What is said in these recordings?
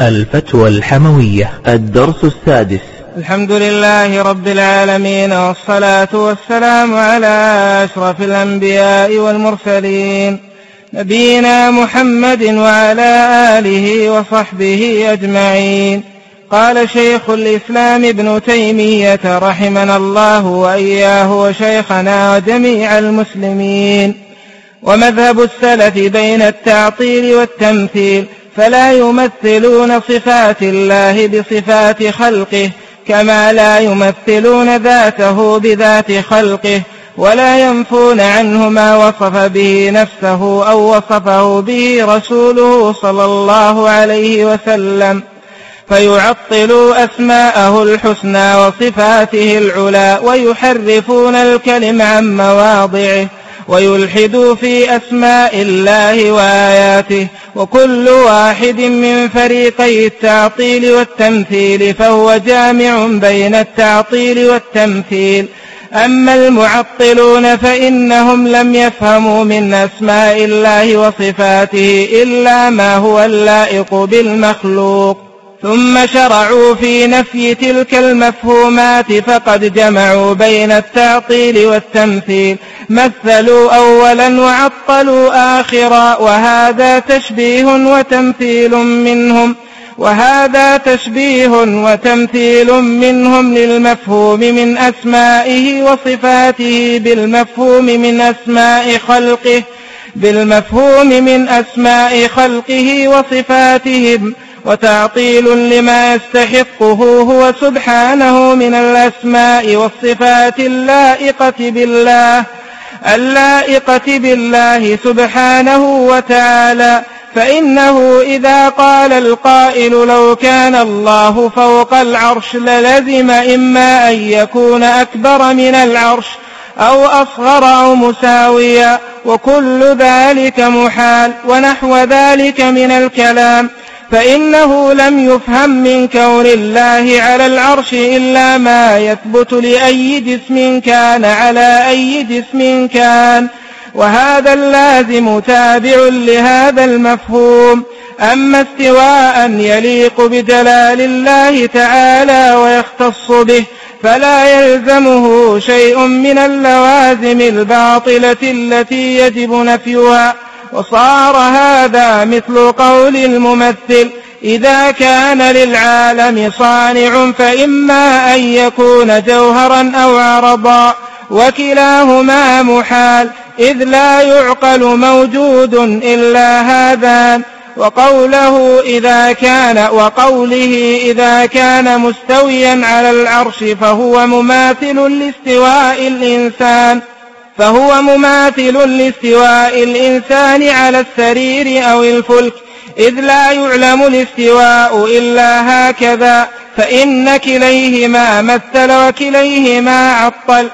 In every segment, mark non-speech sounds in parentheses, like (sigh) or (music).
الفتوى الحموية. الدرس السادس. الحمد لله رب العالمين والصلاة والسلام على أشرف الأنبياء والمرسلين. نبينا محمد وعلى آله وصحبه أجمعين. قال شيخ الإسلام ابن تيمية رحمنا الله وإياه وشيخنا وجميع المسلمين. ومذهب السلف بين التعطيل والتمثيل فلا يمثلون صفات الله بصفات خلقه كما لا يمثلون ذاته بذات خلقه ولا ينفون عنه ما وصف به نفسه أو وصفه به رسوله صلى الله عليه وسلم فيعطلوا أسماءه الحسنى وصفاته العلى ويحرفون الكلم عن مواضعه ويلحدوا في أسماء الله وآياته وكل واحد من فريقي التعطيل والتمثيل فهو جامع بين التعطيل والتمثيل. أما المعطلون فإنهم لم يفهموا من أسماء الله وصفاته إلا ما هو اللائق بالمخلوق. ثم شرعوا في نفي تلك المفهومات فقد جمعوا بين التعطيل والتمثيل. مثلوا أولا وعطلوا آخرا وهذا تشبيه وتمثيل منهم. وهذا تشبيه وتمثيل منهم للمفهوم من أسمائه وصفاته بالمفهوم من أسماء خلقه بالمفهوم من أسماء خلقه وصفاتهم. وتعطيل لما يستحقه هو سبحانه من الأسماء والصفات اللائقة بالله اللائقة بالله سبحانه وتعالى. فإنه إذا قال القائل لو كان الله فوق العرش للزم إما أن يكون أكبر من العرش أو أصغر أو مساويا وكل ذلك محال ونحو ذلك من الكلام. فإنه لم يفهم من كون الله على العرش إلا ما يثبت لأي جسم كان على أي جسم كان. وهذا اللازم تابع لهذا المفهوم. أما استواء يليق بجلال الله تعالى ويختص به فلا يلزمه شيء من اللوازم الباطلة التي يجب نفيها. وصار هذا مثل قول الممثل إذا كان للعالم صانع فإما أن يكون جوهرا أو عرضا وكلاهما محال إذ لا يعقل موجود إلا هذان. وقوله إذا كان وقوله إذا كان مستويا على العرش فهو مماثل لاستواء الإنسان. فهو مماثل لاستواء الإنسان على السرير أو الفلك إذ لا يعلم الاستواء إلا هكذا فإن كليهما مثل وكليهما عطل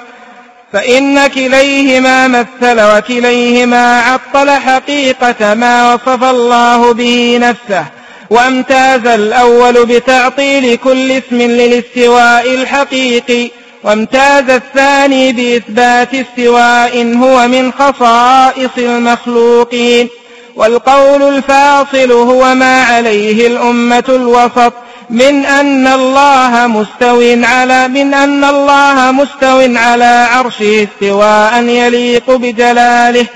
فإن كليهما مثل وكليهما عطل حقيقة ما وصف الله به نفسه وامتاز الأول بتعطيل كل اسم للاستواء الحقيقي. وامتاز الثاني بإثبات استواء هو من خصائص المخلوقين والقول الفاصل هو ما عليه الأمة الوسط من أن الله مستو على من أن الله مستو على عرشه استواء يليق بجلاله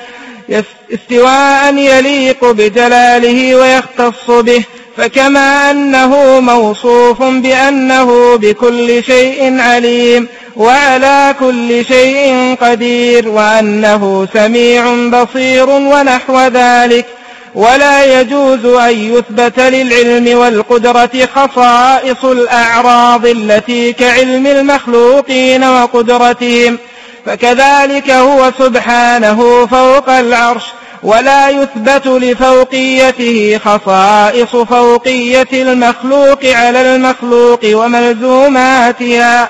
استواء يليق بجلاله ويختص به. فكما أنه موصوف بأنه بكل شيء عليم وعلى كل شيء قدير وأنه سميع بصير ونحو ذلك ولا يجوز أن يثبت للعلم والقدرة خصائص الأعراض التي كعلم المخلوقين وقدرتهم فكذلك هو سبحانه فوق العرش ولا يثبت لفوقيته خصائص فوقية المخلوق على المخلوق وملزوماتها.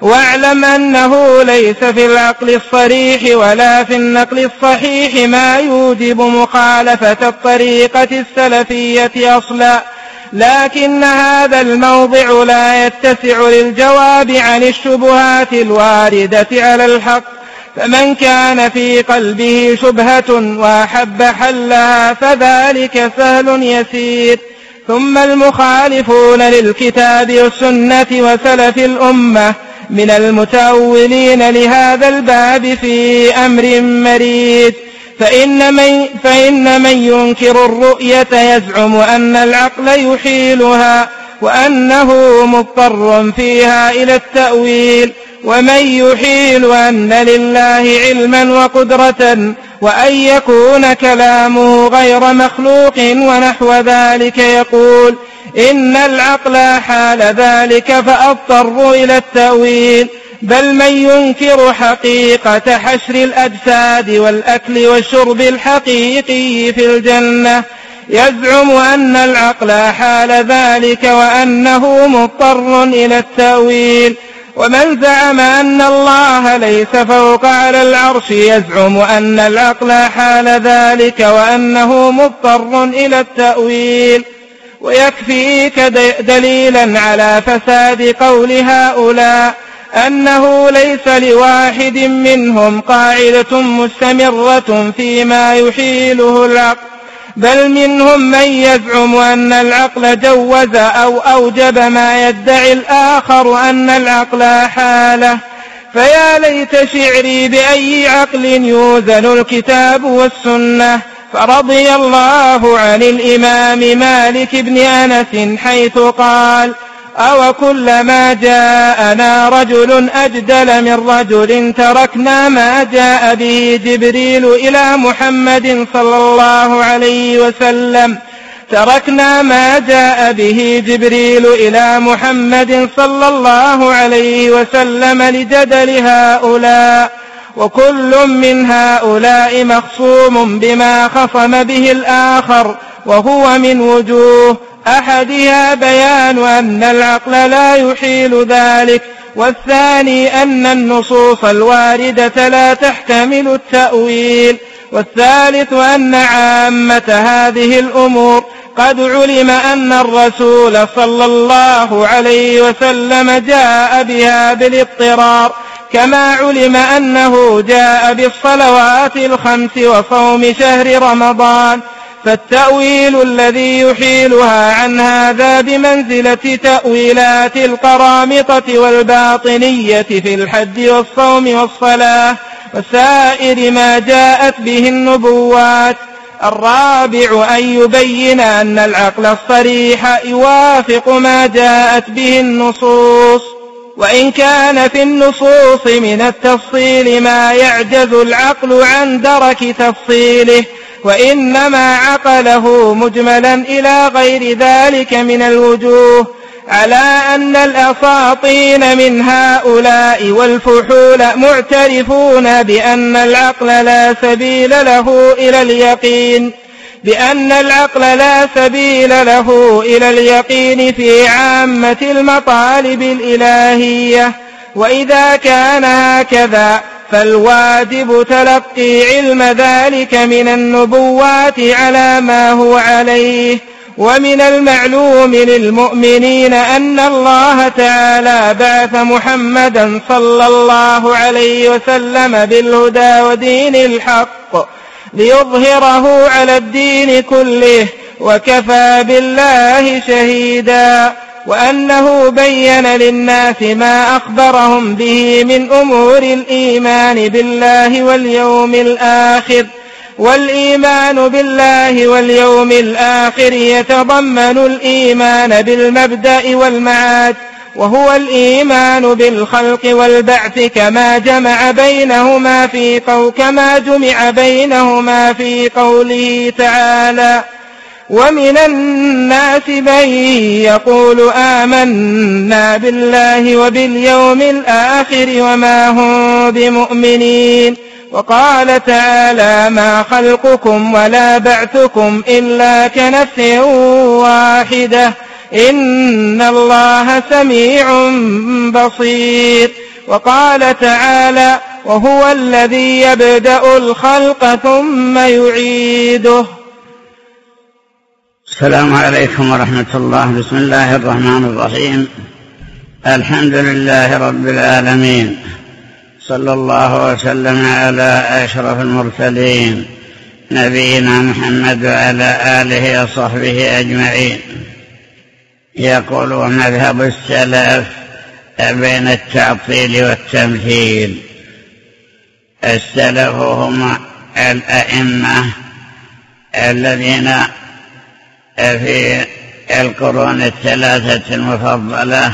واعلم أنه ليس في العقل الصريح ولا في النقل الصحيح ما يوجب مخالفة الطريقة السلفية أصلا. لكن هذا الموضع لا يتسع للجواب عن الشبهات الواردة على الحق. فمن كان في قلبه شبهة وأحب حلها فذلك سهل يسير. ثم المخالفون للكتاب والسنة وسلف الأمة من المتأولين لهذا الباب في أمر مريد. فإن من, فإن من ينكر الرؤية يزعم أن العقل يحيلها وأنه مضطر فيها إلى التأويل. ومن يحيل أن لله علما وقدرة وأن يكون كلامه غير مخلوق ونحو ذلك يقول إن العقل حال ذلك فأضطر إلى التأويل بل من ينكر حقيقة حشر الأجساد والأكل والشرب الحقيقي في الجنة يزعم أن العقل حال ذلك وأنه مضطر إلى التأويل ومن زعم أن الله ليس فوق على العرش يزعم أن العقل حال ذلك وأنه مضطر إلى التأويل ويكفيك دليلا على فساد قول هؤلاء أنه ليس لواحد منهم قاعدة مستمرة فيما يحيله العقل. بل منهم من يزعم أن العقل جوز أو أوجب ما يدعي الآخر أن العقل حاله. فيا ليت شعري بأي عقل يوزن الكتاب والسنة. فرضي الله عن الإمام مالك بن أنس حيث قال أو كلما جاءنا رجل أجدل من رجل تركنا ما جاء به جبريل إلى محمد صلى الله عليه وسلم. تركنا ما جاء به جبريل إلى محمد صلى الله عليه وسلم لجدل هؤلاء. وكل من هؤلاء مخصوم بما خصم به الآخر وهو من وجوه أحدها بيان أن العقل لا يحيل ذلك والثاني أن النصوص الواردة لا تحتمل التأويل والثالث أن عامة هذه الأمور قد علم أن الرسول صلى الله عليه وسلم جاء بها بالاضطرار كما علم أنه جاء بالصلوات الخمس وصوم شهر رمضان. فالتأويل الذي يحيلها عن هذا بمنزلة تأويلات القرامطة والباطنية في الحج والصوم والصلاة وسائر ما جاءت به النبوات. الرابع أن يبين أن العقل الصريح يوافق ما جاءت به النصوص. وإن كان في النصوص من التفصيل ما يعجز العقل عن درك تفصيله. وإنما عقله مجملا إلى غير ذلك من الوجوه على أن الأساطين من هؤلاء والفحول معترفون بأن العقل لا سبيل له إلى اليقين بأن العقل لا سبيل له إلى اليقين في عامة المطالب الإلهية. وإذا كان هكذا فالواجب تلقي علم ذلك من النبوات على ما هو عليه ومن المعلوم للمؤمنين أن الله تعالى بعث محمدا صلى الله عليه وسلم بالهدى ودين الحق ليظهره على الدين كله وكفى بالله شهيدا. وأنه بين للناس ما أخبرهم به من أمور الإيمان بالله واليوم الآخر والإيمان بالله واليوم الآخر يتضمن الإيمان بالمبدأ والمعاد وهو الإيمان بالخلق والبعث كما جمع بينهما في قول كما جمع بينهما في قوله تعالى. ومن الناس من يقول آمنا بالله وباليوم الآخر وما هم بمؤمنين وقال تعالى ما خلقكم ولا بعثكم إلا كنفس واحدة إن الله سميع بصير وقال تعالى وهو الذي يبدأ الخلق ثم يعيده السلام عليكم ورحمة الله. بسم الله الرحمن الرحيم. الحمد لله رب العالمين. صلى الله وسلم على أشرف المرسلين. نبينا محمد وعلى آله وصحبه أجمعين. يقول ومذهب السلف بين التعطيل والتمثيل السلف هم الأئمة الذين في القرون الثلاثة المفضلة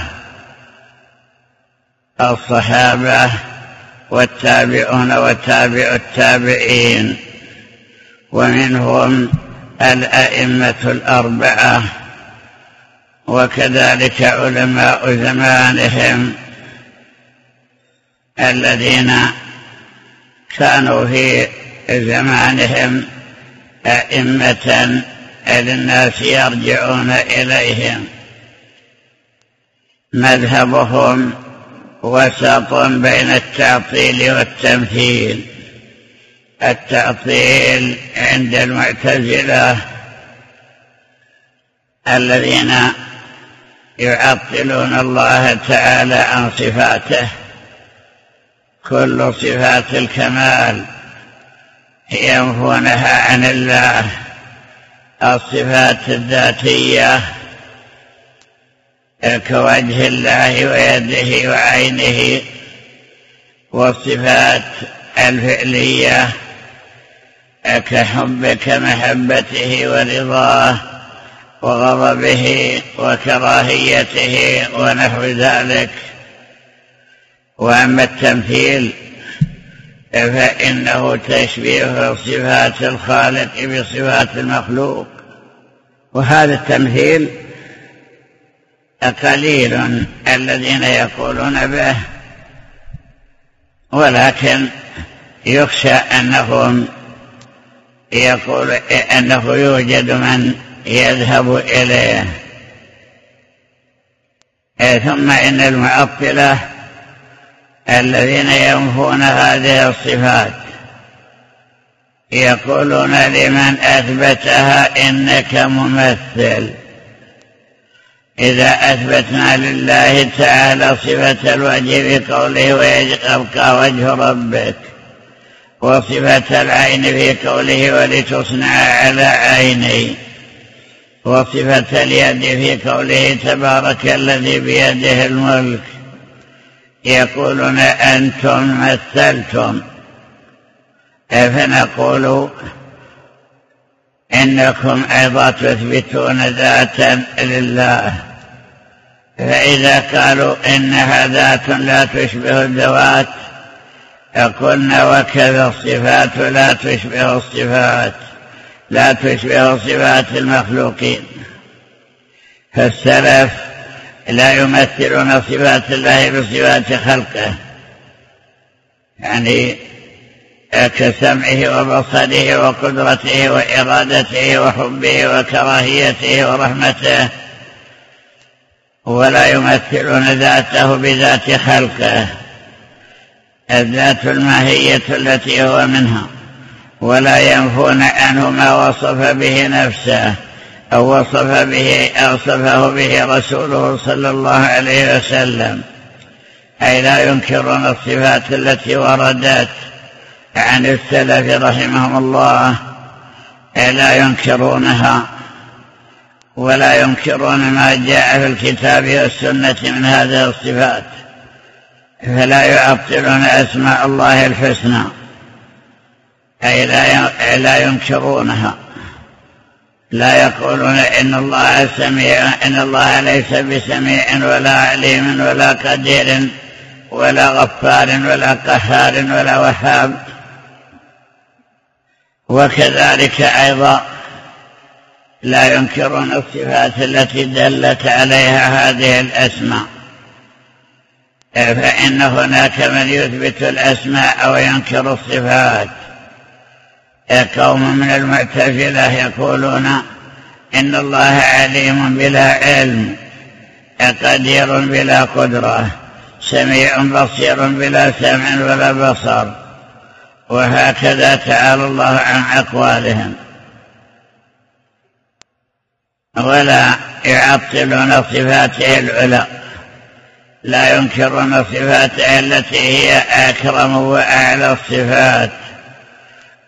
الصحابة والتابعون وتابع التابعين ومنهم الأئمة الأربعة وكذلك علماء زمانهم الذين كانوا في زمانهم أئمة للناس يرجعون إليهم. مذهبهم وسط بين التعطيل والتمثيل. التعطيل عند المعتزلة الذين يعطلون الله تعالى عن صفاته. كل صفات الكمال ينفونها عن الله. الصفات الذاتية كوجه الله ويده وعينه والصفات الفعلية كحبك محبته ورضاه وغضبه وكراهيته ونحو ذلك. وأما التمثيل فإنه تشبيه صفات الخالق بصفات المخلوق. وهذا التمثيل قليل الذين يقولون به ولكن يخشى أنهم يقول أنه يوجد من يذهب إليه. ثم إن المعطلة الذين ينفون هذه الصفات يقولون لمن أثبتها إنك ممثل. إذا أثبتنا لله تعالى صفة الوجه بقوله ويبقى وجه ربك وصفة العين في قوله ولتصنع على عيني وصفة اليد في قوله تبارك الذي بيده الملك. يقولون أنتم مثلتم. فنقول إنكم أيضا تثبتون ذاتا لله؟ فإذا قالوا إنها ذات لا تشبه الذوات قلنا وكذا الصفات لا تشبه الصفات لا تشبه صفات المخلوقين. فالسلف لا يمثلون صفات الله بصفات خلقه. يعني كسمعه وبصره وقدرته وإرادته وحبه وكراهيته ورحمته. ولا يمثلون ذاته بذات خلقه. الذات الماهية التي هو منها. ولا ينفون عنه ما وصف به نفسه. أو وصف به أوصفه به رسوله صلى الله عليه وسلم. أي لا ينكرون الصفات التي وردت عن السلف رحمهم الله. لا ينكرونها ولا ينكرون ما جاء في الكتاب والسنة من هذه الصفات. فلا يعطلون أسماء الله الحسنى. أي لا ينكرونها. لا يقولون إن الله سميع إن الله ليس بسميع ولا عليم ولا قدير ولا غفار ولا قهار ولا وهاب. وكذلك أيضا لا ينكرون الصفات التي دلت عليها هذه الأسماء. فإن هناك من يثبت الأسماء وينكر الصفات. قوم من المعتزلة يقولون إن الله عليم بلا علم قدير بلا قدرة سميع بصير بلا سمع ولا بصر وهكذا تعالى الله عن أقوالهم. ولا يعطلون صفاته العلى لا ينكرون صفاته التي هي أكرم وأعلى الصفات.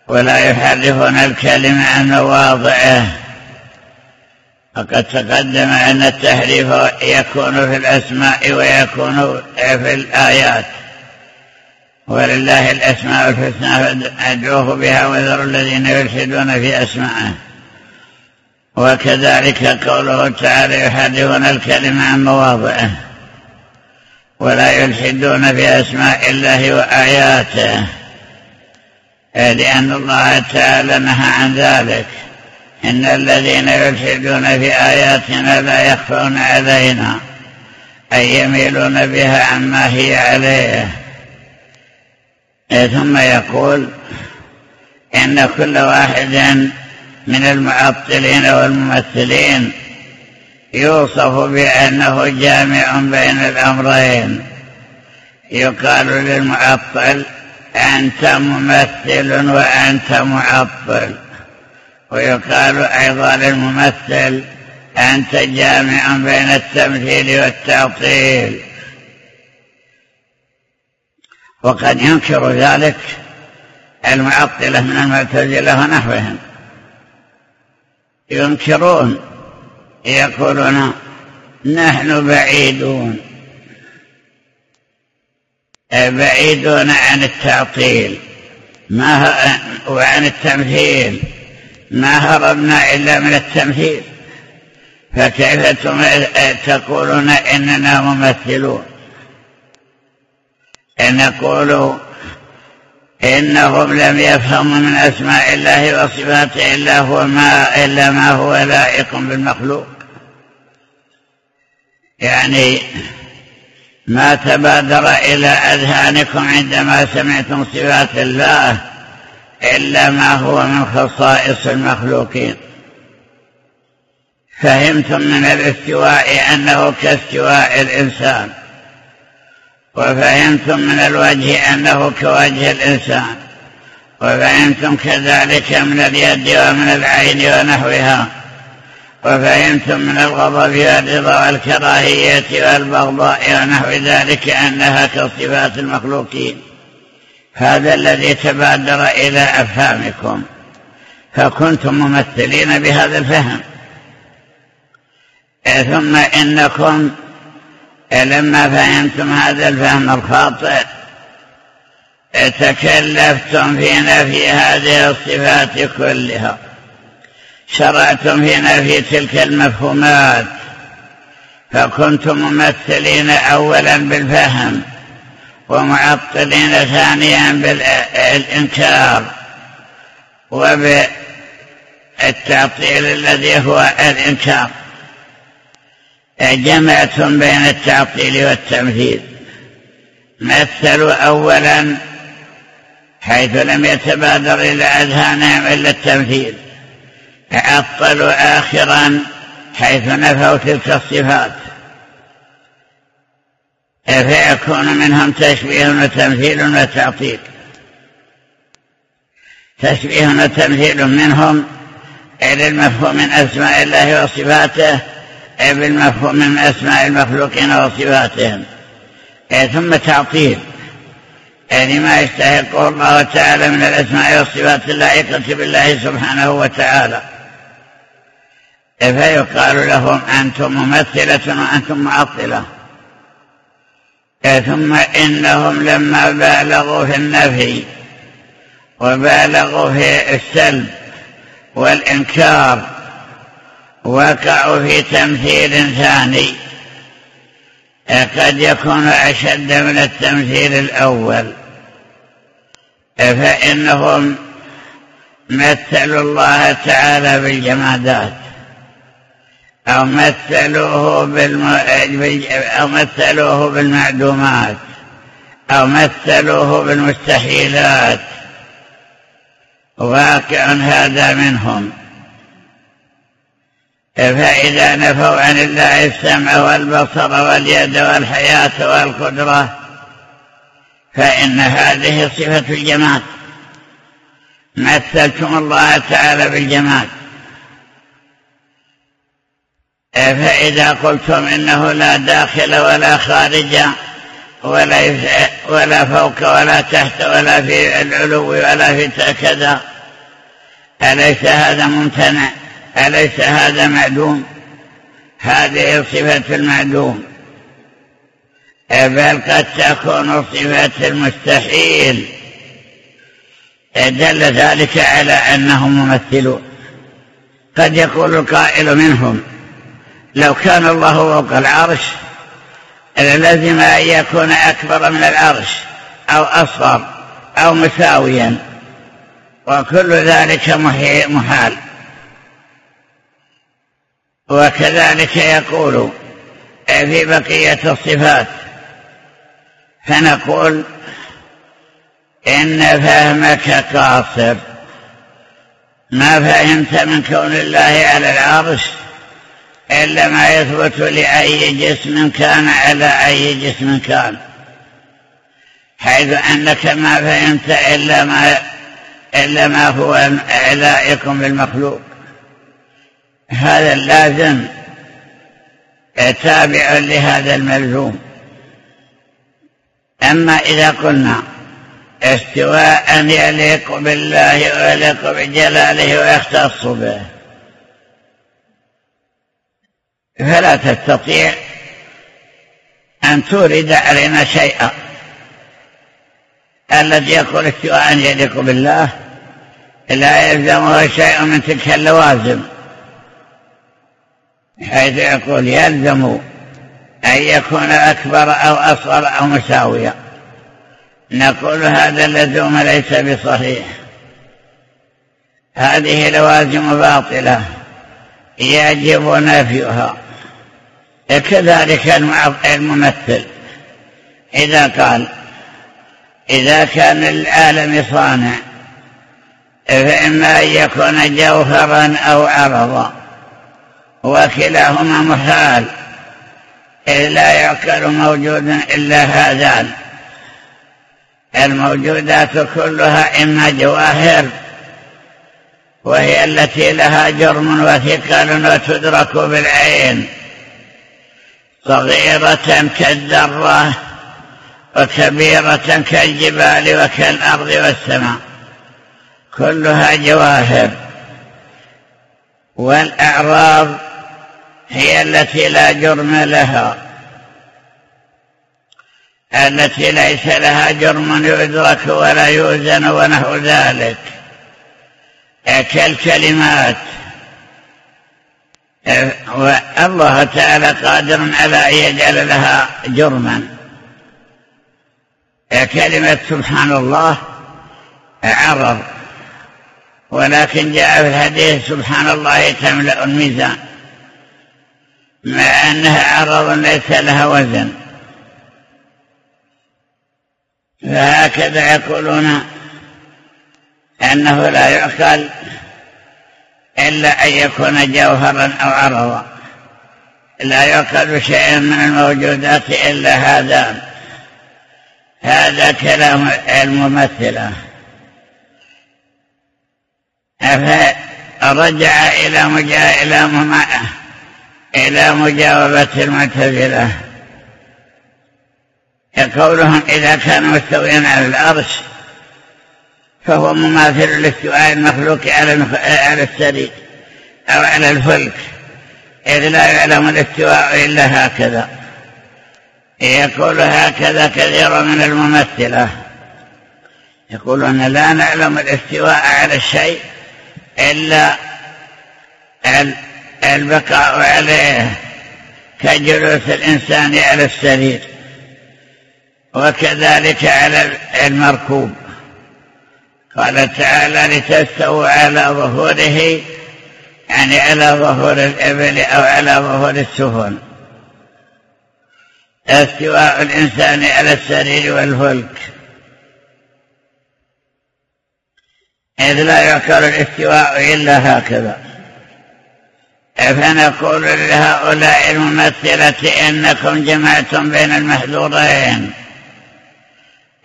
ولا يحرفون الكلمة عن مواضعه. وقد تقدم أن التحريف يكون في الأسماء ويكون في الآيات. ولله الأسماء الحسنى فادعوه بها وذروا الذين يلحدون في أسمائه وكذلك قوله تعالى يحرفون الكلمة عن مواضعه. ولا يلحدون في أسماء الله وآياته. لأن الله تعالى نهى عن ذلك. إن الذين يلحدون في آياتنا لا يخفون علينا أي يميلون بها عما هي عليه. ثم يقول إن كل واحد من المعطلين والممثلين يوصف بأنه جامع بين الأمرين. يقال للمعطل أنت ممثل وأنت معطل. ويقال أيضا للممثل أنت جامع بين التمثيل والتعطيل. وقد ينكر ذلك المعطلة من المعتزلة ونحوهم. ينكرون يقولون نحن بعيدون. بعيدون عن التعطيل. ما وعن التمثيل ما هربنا إلا من التمثيل فكيف تقولون إننا ممثلون؟ نقول إنهم لم يفهموا من أسماء الله وصفاته إلا, هو ما إلا ما هو لائق بالمخلوق. يعني ما تبادر إلى أذهانكم عندما سمعتم صفات الله إلا ما هو من خصائص المخلوقين. فهمتم من الاستواء أنه كاستواء الإنسان وفهمتم من الوجه أنه كوجه الإنسان وفهمتم كذلك من اليد ومن العين ونحوها. وفهمتم من الغضب والرضا والكراهية والبغضاء ونحو ذلك أنها كصفات المخلوقين. هذا الذي تبادر إلى أفهامكم. فكنتم ممثلين بهذا الفهم. ثم إنكم لما فهمتم هذا الفهم الخاطئ تكلفتم في نفي هذه الصفات كلها. شرعتم في نفي تلك المفهومات فكنتم ممثلين اولا بالفهم ومعطلين ثانيا بالإنكار وبالتعطيل الذي هو الإنكار. جمعتم بين التعطيل والتمثيل مثلوا اولا حيث لم يتبادر إلى أذهانهم إلا التمثيل عطلوا اخرا حيث نفوا تلك الصفات. فيكون منهم تشبيه وتمثيل وتعطيل؟ تشبيه وتمثيل منهم إلى المفهوم من أسماء الله وصفاته بالمفهوم من أسماء المخلوقين وصفاتهم. ثم تعطيل. يعني ما يستحقه الله تعالى من الأسماء والصفات اللائقة بالله سبحانه وتعالى. فيقال لهم أنتم ممثلة وأنتم معطلة. ثم إنهم لما بالغوا في النفي وبالغوا في السلب والإنكار وقعوا في تمثيل ثاني قد يكون أشد من التمثيل الأول. فإنهم مثلوا الله تعالى بالجمادات. أو مثلوه, بالم... أو مثلوه بالمعدومات. أو مثلوه بالمستحيلات. واقع هذا منهم. فإذا نفوا عن الله السمع والبصر واليد والحياة والقدرة فإن هذه صفة الجمال مثلتم الله تعالى بالجمال فإذا قلتم إنه لا داخل ولا خارج ولا, ولا فوق ولا تحت ولا في العلو ولا في كذا أليس هذا ممتنع؟ أليس هذا معدوم؟ هذه صفة المعدوم. بل قد تكون صفة المستحيل؟ دل ذلك على أنهم ممثلون. قد يقول القائل منهم لو كان الله فوق العرش لازم أن يكون أكبر من العرش أو أصغر أو مساويا. وكل ذلك محال. وكذلك يقول في بقية الصفات فنقول إن فهمك قاصر. ما فهمت من كون الله على العرش إلا ما يثبت لأي جسم كان على أي جسم كان. حيث أنك ما فهمت إلا ما, إلا ما هو لائق بالمخلوق هذا اللازم تابع لهذا الملزوم. أما إذا قلنا استواء يليق بالله ويليق بجلاله ويختص به. فلا تستطيع أن تورد علينا شيئا. الذي يقول استواء يليق بالله لا يلزمه شيء من تلك اللوازم. حيث يقول يلزم أن يكون أكبر أو أصغر أو مساويا. نقول هذا اللزوم ليس بصحيح. هذه لوازم باطلة يجب نفيها. كذلك الممثل. إذا قال إذا كان العالم صانع فإما أن يكون جوهرا أو عرضا وكلاهما محال إذ لا يعقل موجود إلا هذان. الموجودات كلها إما جواهر وهي التي لها جرم وثقل وتدرك بالعين. صغيرة كالذرة وكبيرة كالجبال وكالأرض والسماء كلها جواهر والأعراض هي التي لا جرم لها التي ليس لها جرم يدرك ولا يوزن ونحو ذلك كالكلمات والله تعالى قادر على أن يجعل لها جرما. كلمة سبحان الله عرض ولكن جاء في الحديث سبحان الله تملأ الميزان مع أنها عرض ليس لها وزن. فهكذا يقولون أنه لا يعقل إلا أن يكون جوهرا أو عرضا. لا يعقل شيء من الموجودات إلا هذا. هذا كلام الممثلة فرجع إلى مجا إلى إلى مجاوبة المعتزلة. قولهم إذا كان مستويا على العرش فهو مماثل لاستواء المخلوق على السرير أو على الفلك. إذ لا يعلم الاستواء إلا هكذا. يقول هكذا كثير من الممثلة. يقولون لا نعلم الاستواء على الشيء إلا البقاء عليه كجلوس الإنسان على السرير. وكذلك على المركوب. قال تعالى لتستووا على ظهوره يعني على ظهور الإبل أو على ظهور السفن. استواء الإنسان على السرير والفلك. إذ لا يعكر الاستواء إلا هكذا. فنقول لهؤلاء الممثلة إنكم جمعتم بين المحذورين.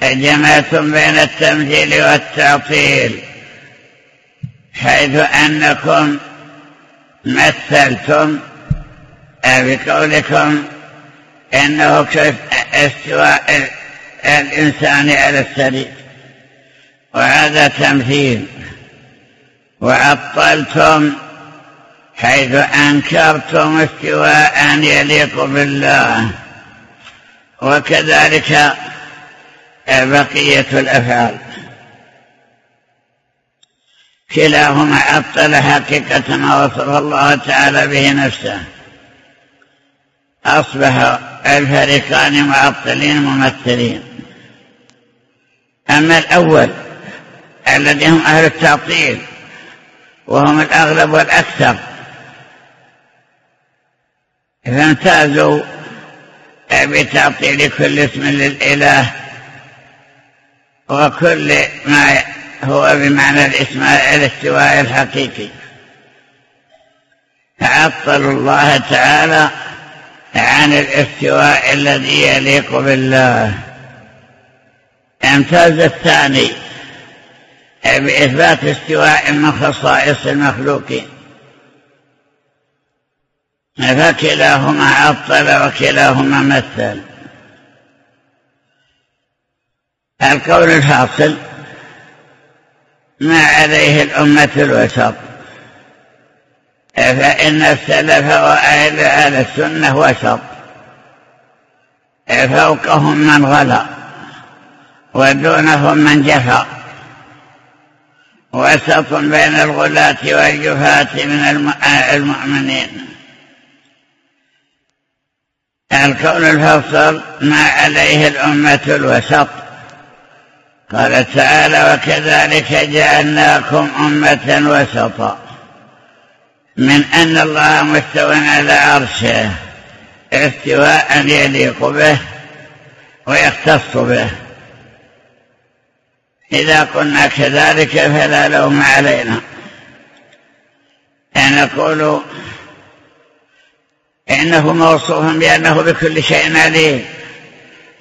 جمعتم بين التمثيل والتعطيل حيث أنكم مثلتم بقولكم إنه كيف استواء الإنسان على السرير. وهذا تمثيل. وعطلتم حيث أنكرتم استواء يليق بالله. وكذلك بقية الأفعال. كلاهما عطل حقيقة ما وصف الله تعالى به نفسه. أصبح الفريقان معطلين ممثلين. أما الأول الذي هم أهل التعطيل وهم الأغلب والأكثر. فامتازوا بتعطيل كل اسم للإله وكل ما هو بمعنى الاستواء الحقيقي. عطلوا الله تعالى عن الاستواء الذي يليق بالله. امتاز الثاني بإثبات استواء من خصائص المخلوقين. فكلاهما عطل وكلاهما مثل. القول الفاصل ما عليه الأمة الوسط. فإن السلف وأهل أهل السنة وسط. فوقهم من غلا ودونهم من جفا. وسط بين الغلاة والجفاة من المؤمنين. الكون الفصل ما عليه الأمة الوسط. قال تعالى وكذلك جعلناكم أمة وسطا من أن الله مستوى على عرشه استواء يليق به ويختص به. إذا قلنا كذلك فلا لوم علينا. نقول إنه موصوف بأنه بكل شيء عليم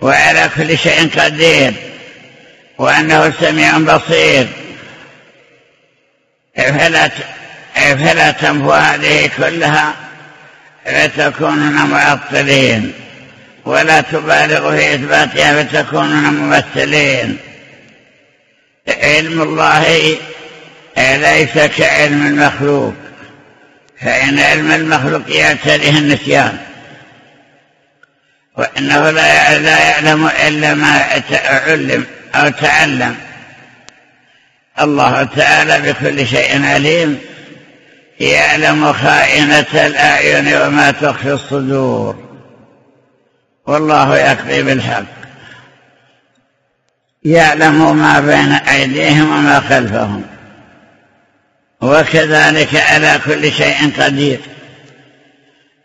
وعلى كل شيء قدير. وأنه سميع بصير. فلا فلا تنفو هذه كلها فتكونون معطلين ولا تبالغ في إثباتها فتكونون ممثلين. علم الله ليس كعلم المخلوق. فإن علم المخلوق يعتريه النسيان. وإنه لا يعلم إلا ما علم. أو تعلم. الله تعالى بكل شيء عليم يعلم خائنة الأعين وما تخفي الصدور. والله يقضي بالحق. يعلم ما بين أيديهم وما خلفهم. وكذلك على كل شيء قدير.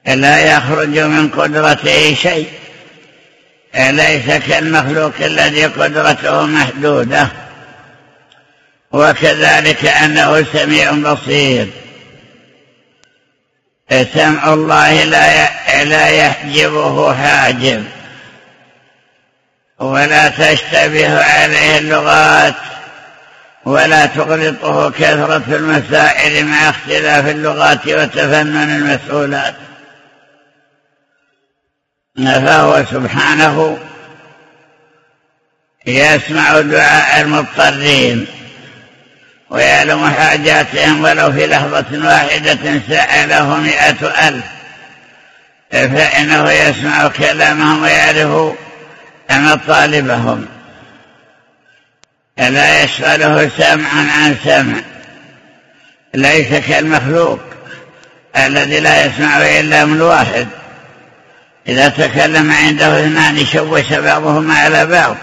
لا يخرج من قدرته شيء. ليس كالمخلوق الذي قدرته محدودة؟ وكذلك أنه سميع بصير. سمع الله لا يحجبه حاجب. ولا تشتبه عليه اللغات. ولا تغلطه كثرة المسائل مع اختلاف اللغات وتفنن المسؤولات. فهو سبحانه يسمع دعاء المضطرين ويعلم حاجاتهم ولو في لحظة واحدة سأله مئة ألف. فإنه يسمع كلامهم ويعرف مطالبهم لا يشغله سمعا عن سمع. ليس كالمخلوق الذي لا يسمع إلا من واحد. إذا تكلم عنده اثنان شوش بعضهما على بعض.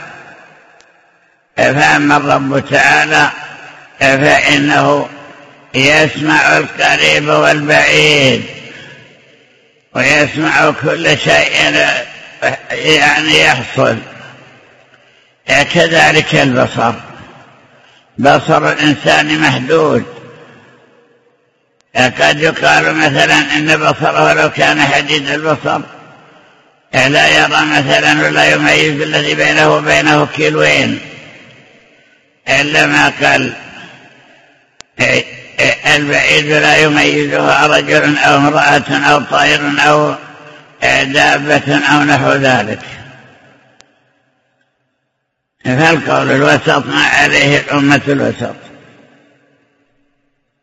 فأما الرب تعالى؟ فإنه يسمع القريب والبعيد. ويسمع كل شيء يعني يحصل. كذلك البصر. بصر الإنسان محدود. قد يقال مثلا إن بصره لو كان حديد البصر. لا يرى مثلا ولا يميز الذي بينه وبينه كيلوين. إلا ما قال البعيد لا يميزها رجل أو امرأة أو طير أو دابة أو نحو ذلك. فالقول الوسط ما عليه الأمة الوسط.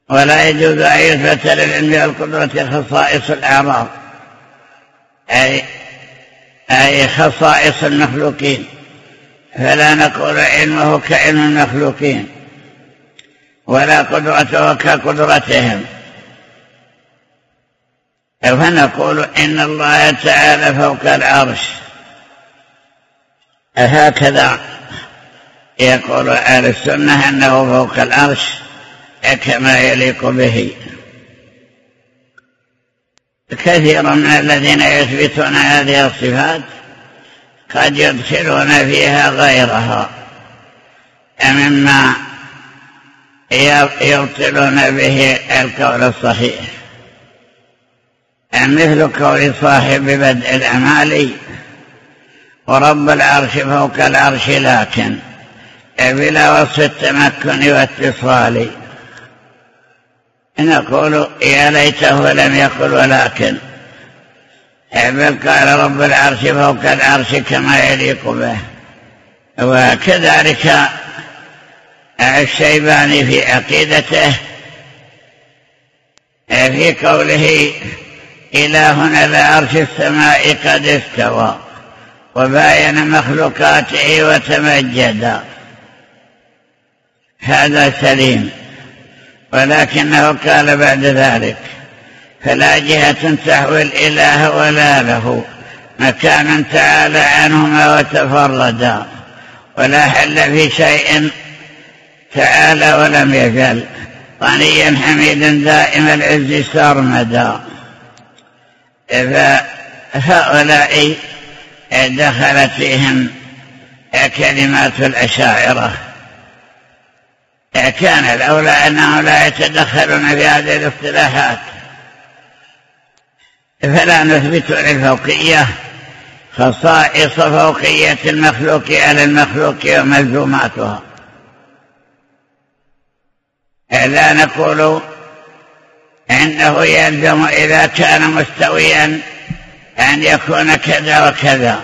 ولا يجوز أن يثبت للعلم والقدرة خصائص الأعراض. أي, أي خصائص المخلوقين. فلا نقول علمه كعلم المخلوقين ولا قدرته كقدرتهم. فنقول إن الله تعالى فوق العرش. هكذا يقول أهل السنة أنه فوق العرش كما يليق به. كثير من الذين يثبتون هذه الصفات قد يدخلون فيها غيرها مما يبطلون به القول الصحيح. مثل قول صاحب بدء الأعمال ورب العرش فوق العرش لكن بلا وصف التمكن واتصال. نقول يا ليته لم يقل ولكن. بل قال رب العرش فوق العرش كما يليق به. وكذلك الشيباني في عقيدته في قوله إلهنا لعرش السماء قد استوى وباين مخلوقاته وتمجد. هذا سليم. ولكنه قال بعد ذلك فلا جهة تحوي الإله ولا له مكانا تعالى عنهما وتفردا ولا حل في شيء تعالى ولم يزل غنيا حميدا دائم العز سرمدا فهؤلاء دخلت فيهم كلمات الأشاعرة كان الأولى أنهم لا يتدخلون في هذه الاصطلاحات فلا نثبت للفوقية خصائص فوقية المخلوق على المخلوق وملزوماتها. لا نقول إنه يلزم إذا كان مستويا أن يكون كذا وكذا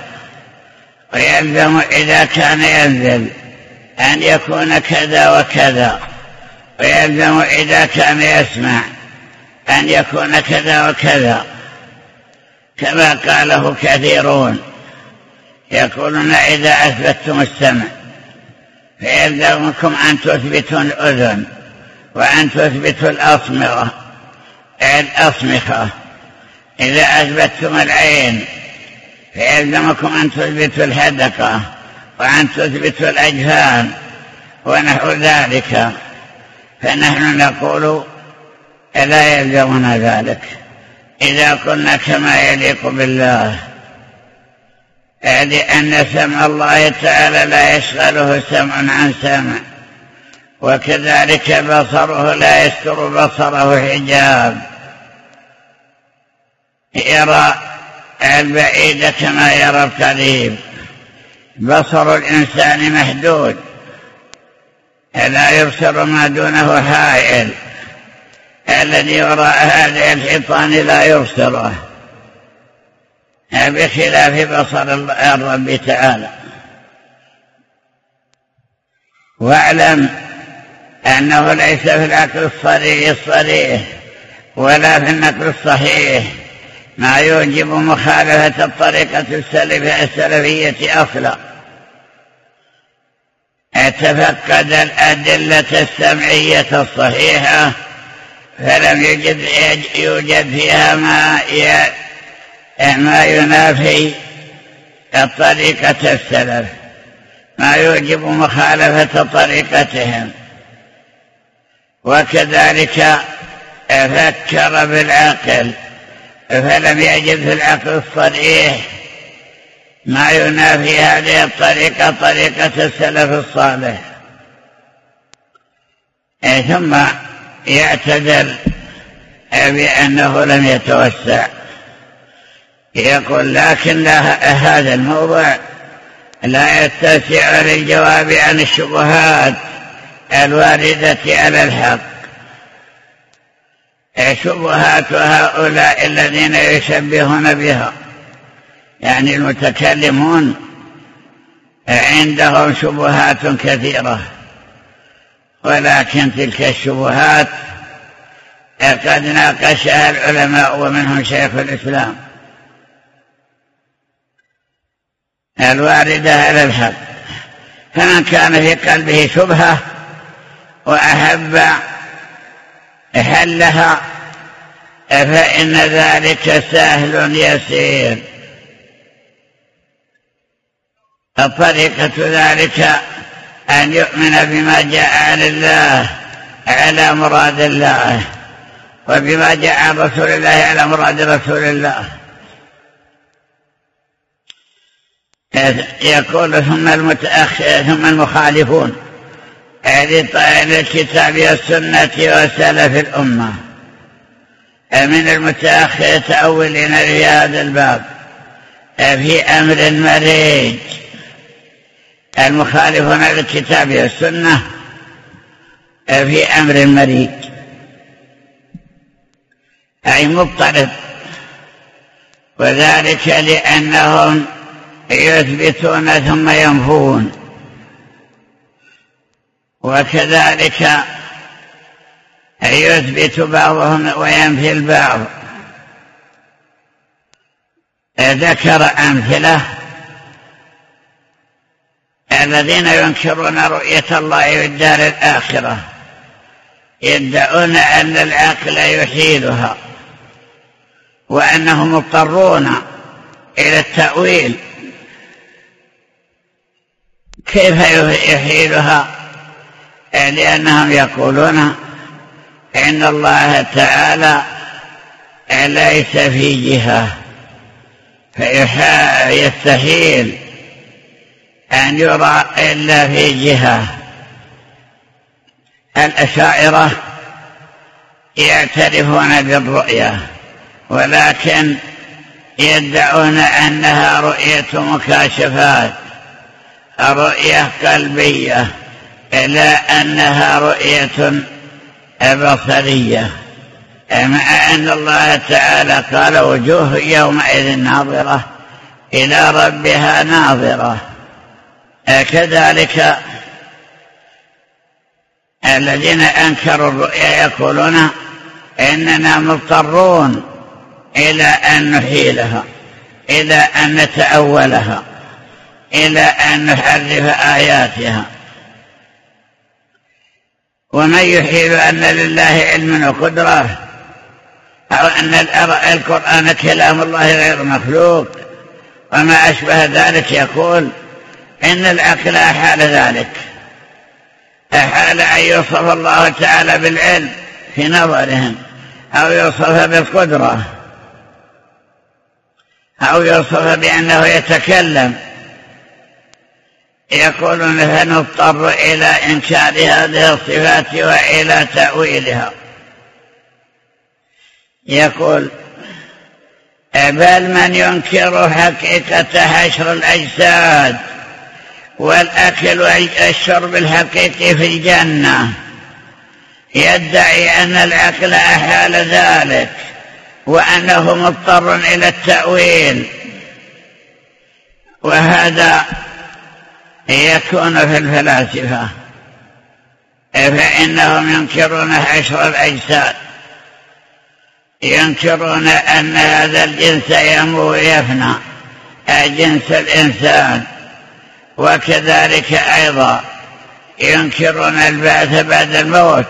ويلزم إذا كان ينزل. أن يكون كذا وكذا. ويلزم إذا كان يسمع أن يكون كذا وكذا. كما قاله كثيرون. يقولون إذا أثبتتم السمع. فيلزمكم أن تثبتوا الأذن وأن تثبتوا الأصمغة. الأصمخة إذا أثبتتم العين فيلزمكم أن تثبتوا الحدقة وأن تثبتوا الأجفان ونحو ذلك فنحن نقول لا يلزمنا ذلك. إذا قلنا كما يليق بالله لأن سمع الله تعالى لا يشغله سمع عن سمع وكذلك بصره لا يستر بصره حجاب. يرى البعيد كما يرى القريب. بصر الإنسان محدود لا يبصر ما دونه حائل الذي وراء هذه الحيطان لا يبصره. بخلاف بصر الرب تعالى. واعلم أنه ليس في العقل الصريح الصريح ولا في النقل الصحيح. ما يوجب مخالفة الطريقة السلفية أصلا. تفقد الأدلة السمعية الصحيحة فلم يجد يوجد فيها ما ما ينافي الطريقة السلف. ما يوجب مخالفة طريقتهم. وكذلك فكر بالعقل. فلم يجد في العقل الصريح. ما ينافي هذه الطريقة طريقة السلف الصالح. ثم يعتذر بأنه لم يتوسع. يقول لكن هذا الموضوع لا يتسع للجواب عن الشبهات الواردة على الحق. شبهات هؤلاء الذين يشبهون بها. يعني المتكلمون عندهم شبهات كثيرة. ولكن تلك الشبهات قد ناقشها العلماء ومنهم شيخ الإسلام. الواردة على الحق. فمن كان في قلبه شبهة وأحب حلها فإن ذلك سهل يسير. الطريقة ذلك أن يؤمن بما جاء عن الله على مراد الله وبما جاء عن رسول الله على مراد رسول الله. يقول ثم المتأخر ثم المخالفون. للكتاب والسنة وسلف الأمة. من المتأخر يتأولين في هذا الباب. في أمر مريج. المخالفون للكتاب والسنة. في أمر مريج. أي مضطرب. وذلك لأنهم يثبتون ثم ينفون. وكذلك يثبت بعضهم وينفي البعض. ذكر أمثلة الذين ينكرون رؤية الله في الدار الآخرة يدعون أن العقل يحيلها وأنهم مضطرون إلى التأويل. كيف يحيلها؟ لأنهم يقولون إن الله تعالى ليس في جهة فيستحيل أن يرى إلا في جهة. الأشاعرة يعترفون بالرؤية ولكن يدعون أنها رؤية مكاشفات رؤية قلبية. إلا أنها رؤية بصرية مع أن الله تعالى قال وجوه يومئذ ناظرة إلى ربها ناظرة. كذلك الذين أنكروا الرؤيا يقولون إننا مضطرون إلى أن نحيلها إلى أن نتأولها إلى أن نحرف آياتها. ومن يحيل أن لله علم وقدرة أو أن القرآن كلام الله غير مخلوق وما أشبه ذلك يقول إن العقل أحال ذلك أحال أن يوصف الله تعالى بالعلم في نظرهم أو يوصف بالقدرة أو يوصف بأنه يتكلم يقولون فنضطر إلى إنكار هذه الصفات وإلى تأويلها؟ يقول بل من ينكر حقيقة حشر الأجساد والأكل والشرب الحقيقي في الجنة يدعي أن العقل أحال ذلك وأنه مضطر إلى التأويل. وهذا يكون في الفلاسفة. فإنهم ينكرون حشر الأجساد. ينكرون أن هذا الجنس يمو ويفنى. جنس الإنسان. وكذلك أيضا ينكرون البعث بعد الموت.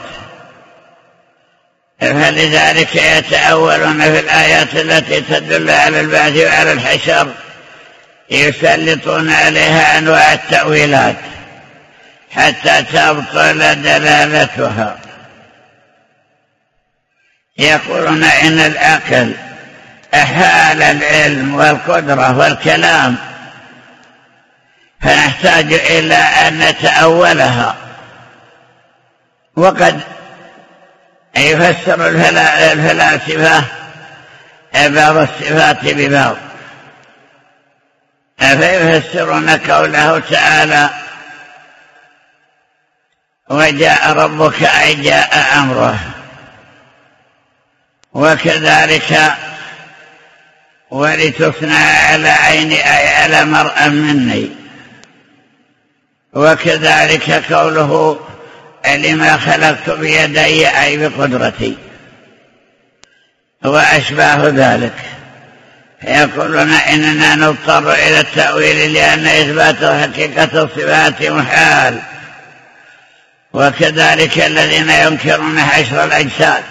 فلذلك يتأولون في الآيات التي تدل على البعث وعلى الحشر. يسلطون عليها أنواع التأويلات حتى تبطل دلالتها. يقولون إن العقل أحال العلم والقدرة والكلام فنحتاج إلى أن نتأولها. وقد يفسر الفلاسفة بعض الصفات ببعض. فيفسرون قوله تعالى وجاء ربك أي جاء أمره وكذلك ولتصنع على عيني أي على مرأى مني وكذلك قوله لما خلقت بيدي أي بقدرتي وأشباه ذلك يقولون إننا نضطر إلى التأويل لأن إثبات حقيقة الصفات محال. وكذلك الذين ينكرون حشر الأجساد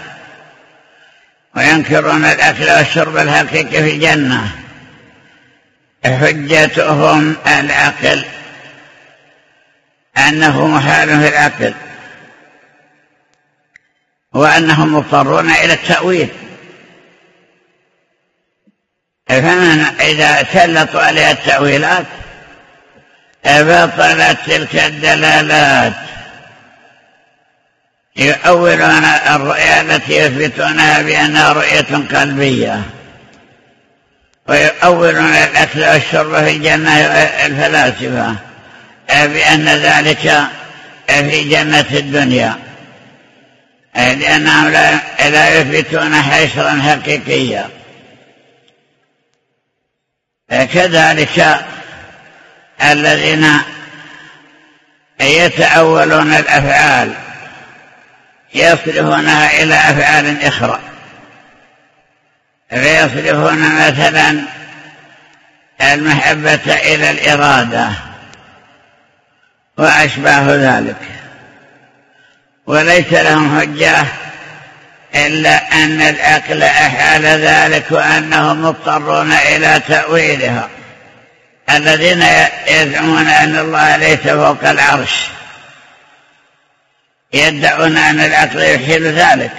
وينكرون الأكل والشرب الحقيقي في الجنة حجتهم العقل أنه محال في العقل وأنهم مضطرون إلى التأويل. فمن إذا سلطوا عليها التأويلات بطلت تلك الدلالات يؤولون الرؤيا التي يثبتونها بأنها رؤية قلبية. ويؤولون الأكل والشرب في الجنة الفلاسفة بأن ذلك في جنة الدنيا. لأنهم لا يثبتون حشرا حقيقيا. كذلك الذين يتأولون الأفعال يصرفونها إلى أفعال أخرى. فيصرفون مثلا المحبة إلى الإرادة وأشباه ذلك. وليس لهم حجة إلا أن العقل أحال ذلك وأنهم مضطرون إلى تأويلها. الذين يزعمون أن الله ليس فوق العرش. يدعون أن العقل يحيل ذلك.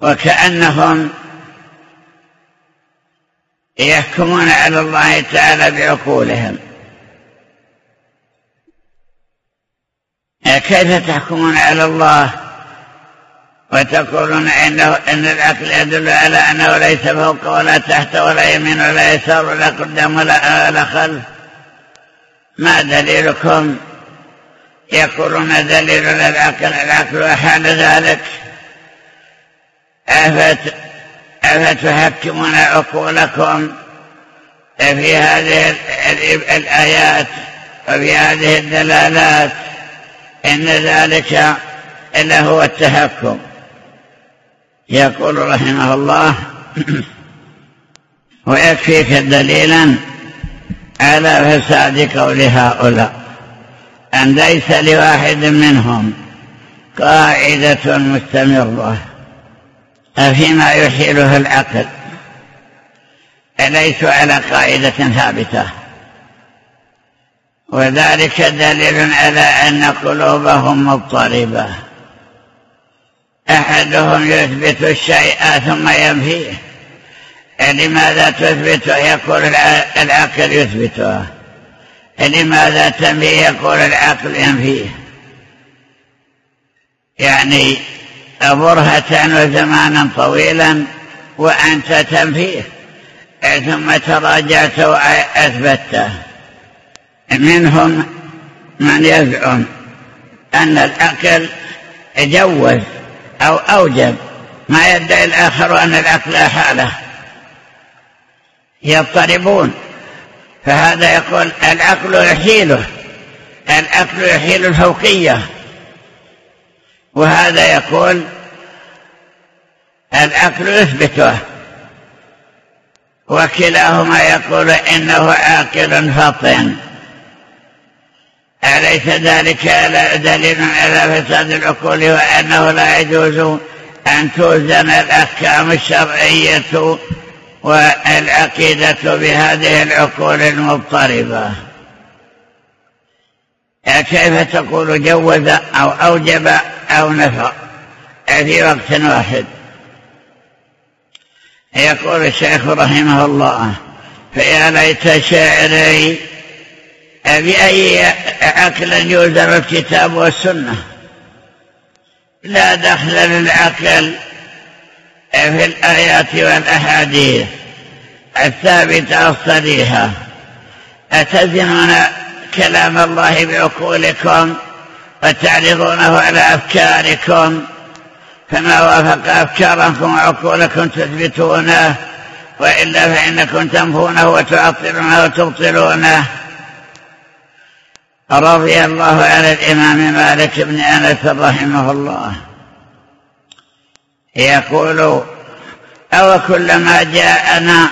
وكأنهم يحكمون على الله تعالى بعقولهم. كيف تحكمون على الله وتقولون إنه إن العقل يدل على أنه ليس فوق ولا تحت ولا يمين ولا يسار ولا قدام ولا, خلف؟ ما دليلكم؟ يقولون دليل العقل العقل أحال ذلك. أفت أفتحكمون عقولكم في هذه الآيات وفي هذه الدلالات؟ إن ذلك إلا هو التحكم يقول رحمه الله (clears throat) ويكفيك دليلا على فساد قول هؤلاء أن ليس لواحد منهم قاعدة مستمرة. فيما يحيله العقل؟ ليسوا على قاعدة ثابتة؟ وذلك دليل على أن قلوبهم مضطربة. أحدهم يثبت الشيء ثم ينفيه. لماذا تثبت؟ يقول العقل يثبته. لماذا تنفيه يقول العقل ينفيه. يعني برهة وزمانا طويلا وأنت تنفيه ثم تراجعت وأثبته منهم من يزعم أن العقل جوز أو أوجب ما يدعي الآخر أن العقل حاله. يضطربون. فهذا يقول العقل يحيله. العقل يحيل الفوقية. وهذا يقول العقل يثبته. وكلاهما يقول إنه عاقل فطن أليس ذلك دليل على فساد العقول وأنه لا يجوز أن توزن الأحكام الشرعية والعقيدة بهذه العقول المضطربة؟ كيف تقول جوز أو أوجب أو نفى في وقت واحد؟ يقول الشيخ رحمه الله فيا ليت شعري بأي عقل يوزن الكتاب والسنة. لا دخل للعقل في الآيات والأحاديث الثابتة الصريحة أتزنون كلام الله بعقولكم وتعرضونه على أفكاركم؟ فما وافق أفكاركم وعقولكم تثبتونه؟ وإلا فإنكم تنفونه وتعطلونه وتبطلونه. رضي الله عن الإمام مالك بن أنس رحمه الله. يقول أو كلما جاءنا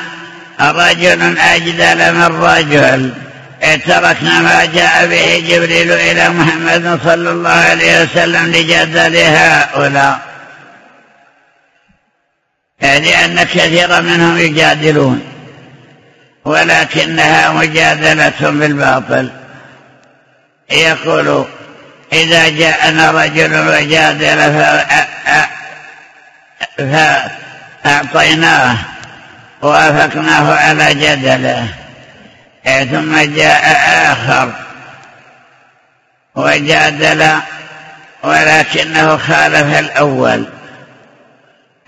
رجل أجدل من رجل تركنا ما جاء به جبريل إلى محمد صلى الله عليه وسلم لجدل هؤلاء. لأن كثيرا منهم يجادلون ولكنها مجادلة بالباطل. يقول إذا جاءنا رجل وجادل فأعطيناه وأفقناه على جدله ثم جاء آخر وجادل ولكنه خالف الأول.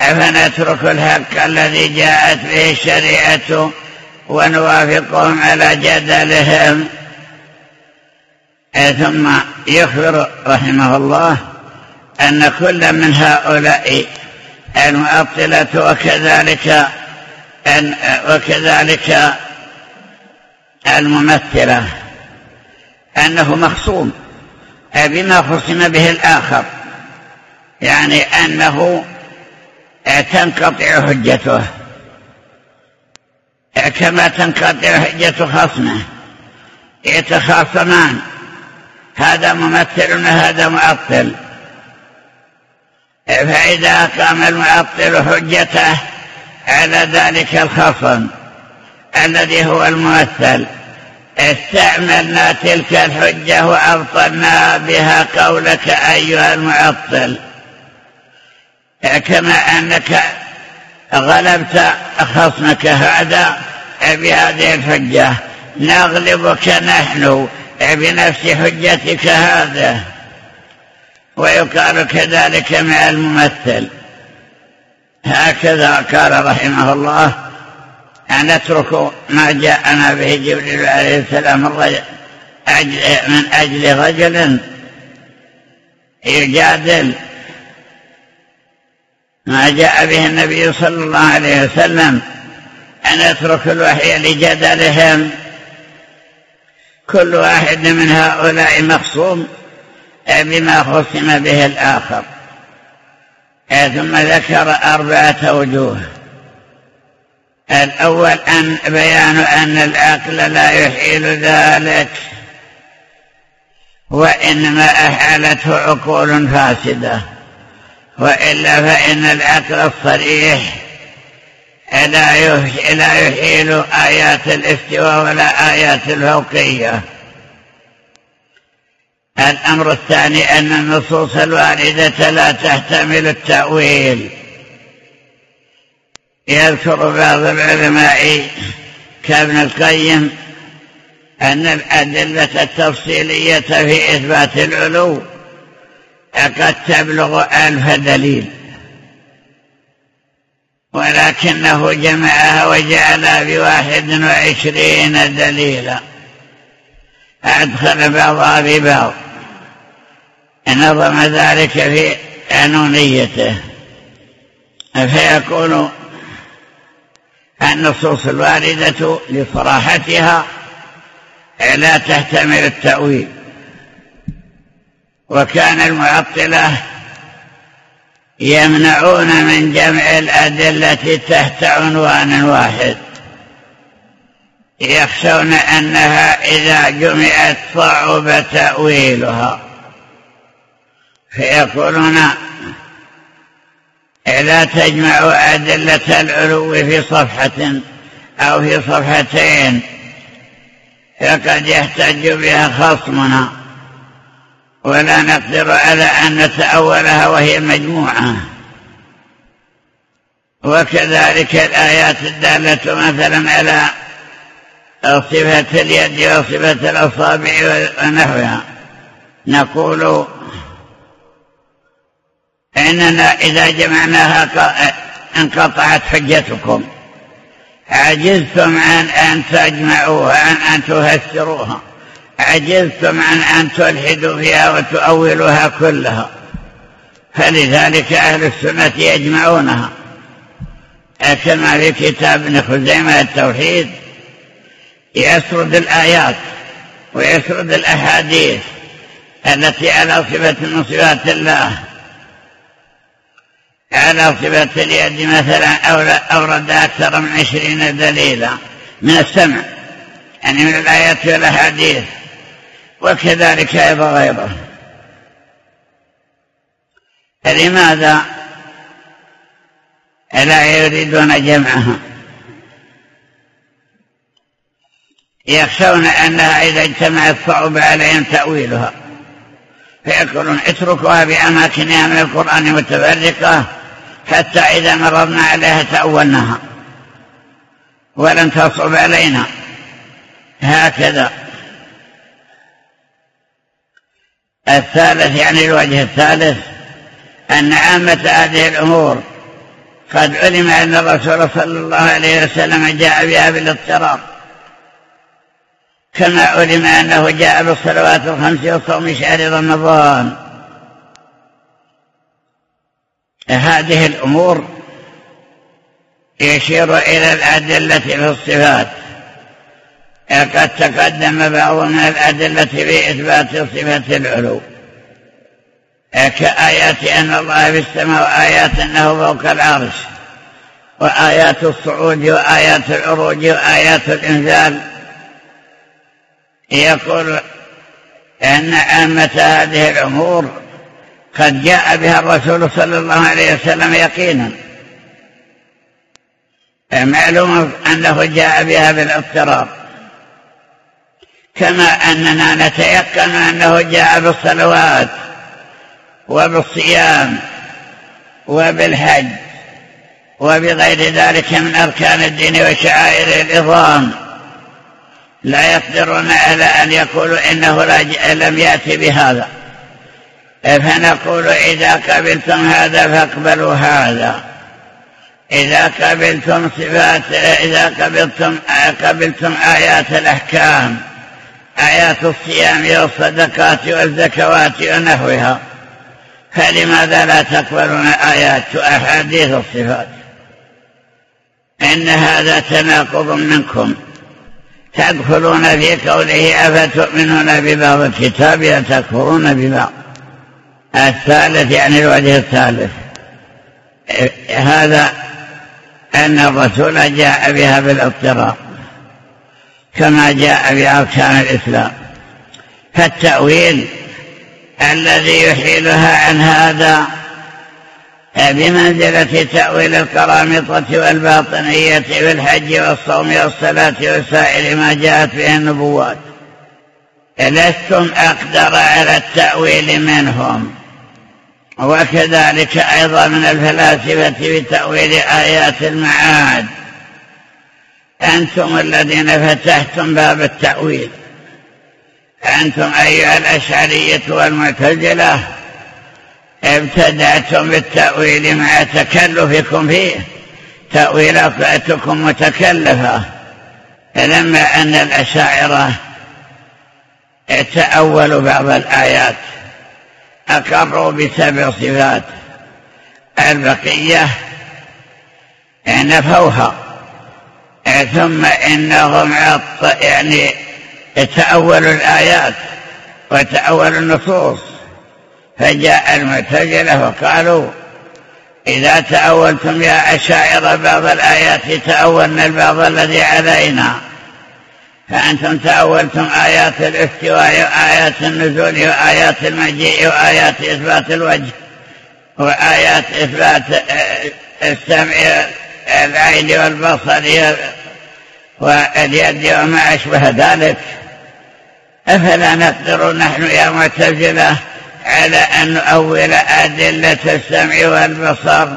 أفنترك الحق الذي جاءت به الشريعة ونوافقهم على جدلهم؟ ثم يخبر رحمه الله أن كل من هؤلاء المؤطلة وكذلك وكذلك الممثلة أنه مخصوم بما خصم به الآخر يعني أنه تنقطع حجته كما تنقطع حجة خصمه يتخاصمان. هذا ممثل وهذا معطل. فإذا قام المعطل حجته على ذلك الخصم الذي هو الممثل استعملنا تلك الحجة وأبطلنا بها قولك أيها المعطل. كما أنك غلبت خصمك هذا بهذه الحجة. نغلبك نحن بنفس حجتك هذا ويقال كذلك مع الممثل. هكذا قال رحمه الله أن نترك ما جاءنا به جبريل عليه السلام من أجل رجل يجادل. ما جاء به النبي صلى الله عليه وسلم أن يترك الوحي لجدلهم. كل واحد من هؤلاء مخصوم بما خصم به الآخر. ثم ذكر أربعة وجوه. الأول أن بيان أن العقل لا يحيل ذلك وإنما أحالته عقول فاسدة وإلا فإن العقل الصريح لا يحيل آيات الاستواء ولا آيات الفوقية. الأمر الثاني أن النصوص الواردة لا تحتمل التأويل. يذكر بعض العلماء كابن القيم أن الأدلة التفصيلية في إثبات العلو قد تبلغ ألف دليل. ولكنه جمعها وجعلها بواحد وعشرين دليلا. أدخل بعضها ببعض نظم ذلك في قانونيته فيكون النصوص الواردة لصراحتها لا تحتمل التأويل. وكان المعطلة يمنعون من جمع الأدلة تحت عنوان واحد. يخشون أنها إذا جمعت صعب تأويلها. فيقولون لا تجمع أدلة العلو في صفحة أو في صفحتين. فقد يحتج بها خصمنا. ولا نقدر على أن نتأولها وهي مجموعة. وكذلك الآيات الدالة مثلا على صفة اليد وصفة الأصابع ونحوها. نقول إننا إذا جمعناها انقطعت حجتكم. عجزتم عن أن تجمعوها عن أن تفسروها عجزتم عن أن تلحدوا فيها وتؤولوها كلها. فلذلك أهل السنة يجمعونها. كما في كتاب ابن خزيمة التوحيد يسرد الآيات ويسرد الأحاديث التي على صفة من صفات الله. على صفة اليد مثلا أورد أكثر من عشرين دليلا من السمع. يعني من الآيات والأحاديث. وكذلك أيضا غيره. لماذا لا يريدون جمعها يخشون أنها إذا اجتمعت صعب عليهم تأويلها. فيقولون اتركوها بأماكنها من القرآن متفرقة حتى إذا مرضنا عليها تأولناها. ولن تصعب علينا. هكذا. الثالث يعني الوجه الثالث أن عامة هذه الأمور قد علم أن الرسول صلى الله عليه وسلم جاء بها بالاضطراب كما علم أنه جاء بالصلوات الخمس وصوم شهر رمضان. هذه الأمور يشير إلى الأدلة في الصفات. قد تقدم بعض من الأدلة في إثبات صفة العلو. كآيات أن الله في السماء وآيات أنه فوق العرش وآيات الصعود وآيات العروج وآيات الإنزال. يقول أن عامة هذه الأمور قد جاء بها الرسول صلى الله عليه وسلم يقينا. معلوم أنه جاء بها بالإضطراب. كما أننا نتيقن أنه جاء بالصلوات وبالصيام وبالحج وبغير ذلك من أركان الدين وشعائر الإظام لا يقدرون على أن يقولوا إنه لم يأتي بهذا. فنقول إذا قبلتم هذا فاقبلوا هذا. إذا قبلتم صفات إذا قبلتم قبلتم آيات الأحكام. آيات الصيام والصدقات والزكوات ونحوها. فلماذا لا تقبلون آيات أحاديث الصفات؟ إن هذا تناقض منكم. تدخلون في قوله أفتؤمنون ببعض الكتاب وتكفرون ببعض؟ الثالث يعني الوجه الثالث. هذا أن الرسول جاء بها بالاضطراب كما جاء بأركان الإسلام. فالتأويل الذي يحيلها عن هذا بمنزلة تأويل القرامطة والباطنية في الحج والصوم والصلاة وسائر ما جاءت به النبوات. لستم أقدر على التأويل منهم. وكذلك أيضا من الفلاسفة بتأويل آيات المعاد. أنتم الذين فتحتم باب التأويل. أنتم أيها الأشعرية والمعتزلة ابتدأتم بالتأويل مع تكلفكم فيه. تأويلاتكم متكلفة. لما أن الأشاعرة تأولوا بعض الآيات أقروا بسبع صفات. البقية نفوها. ثم إنهم يعني تأولوا الآيات وتأولوا النصوص. فجاء المعتزلة وقالوا إذا تأولتم يا أشاعر بعض الآيات تأولنا البعض الذي علينا. فأنتم تأولتم آيات الاستواء وآيات النزول وآيات المجيء وآيات إثبات الوجه وآيات إثبات السمع العين والبصر واليد وما أشبه ذلك. أفلا نقدر نحن يا معتزلة على أن نؤول أدلة السمع والبصر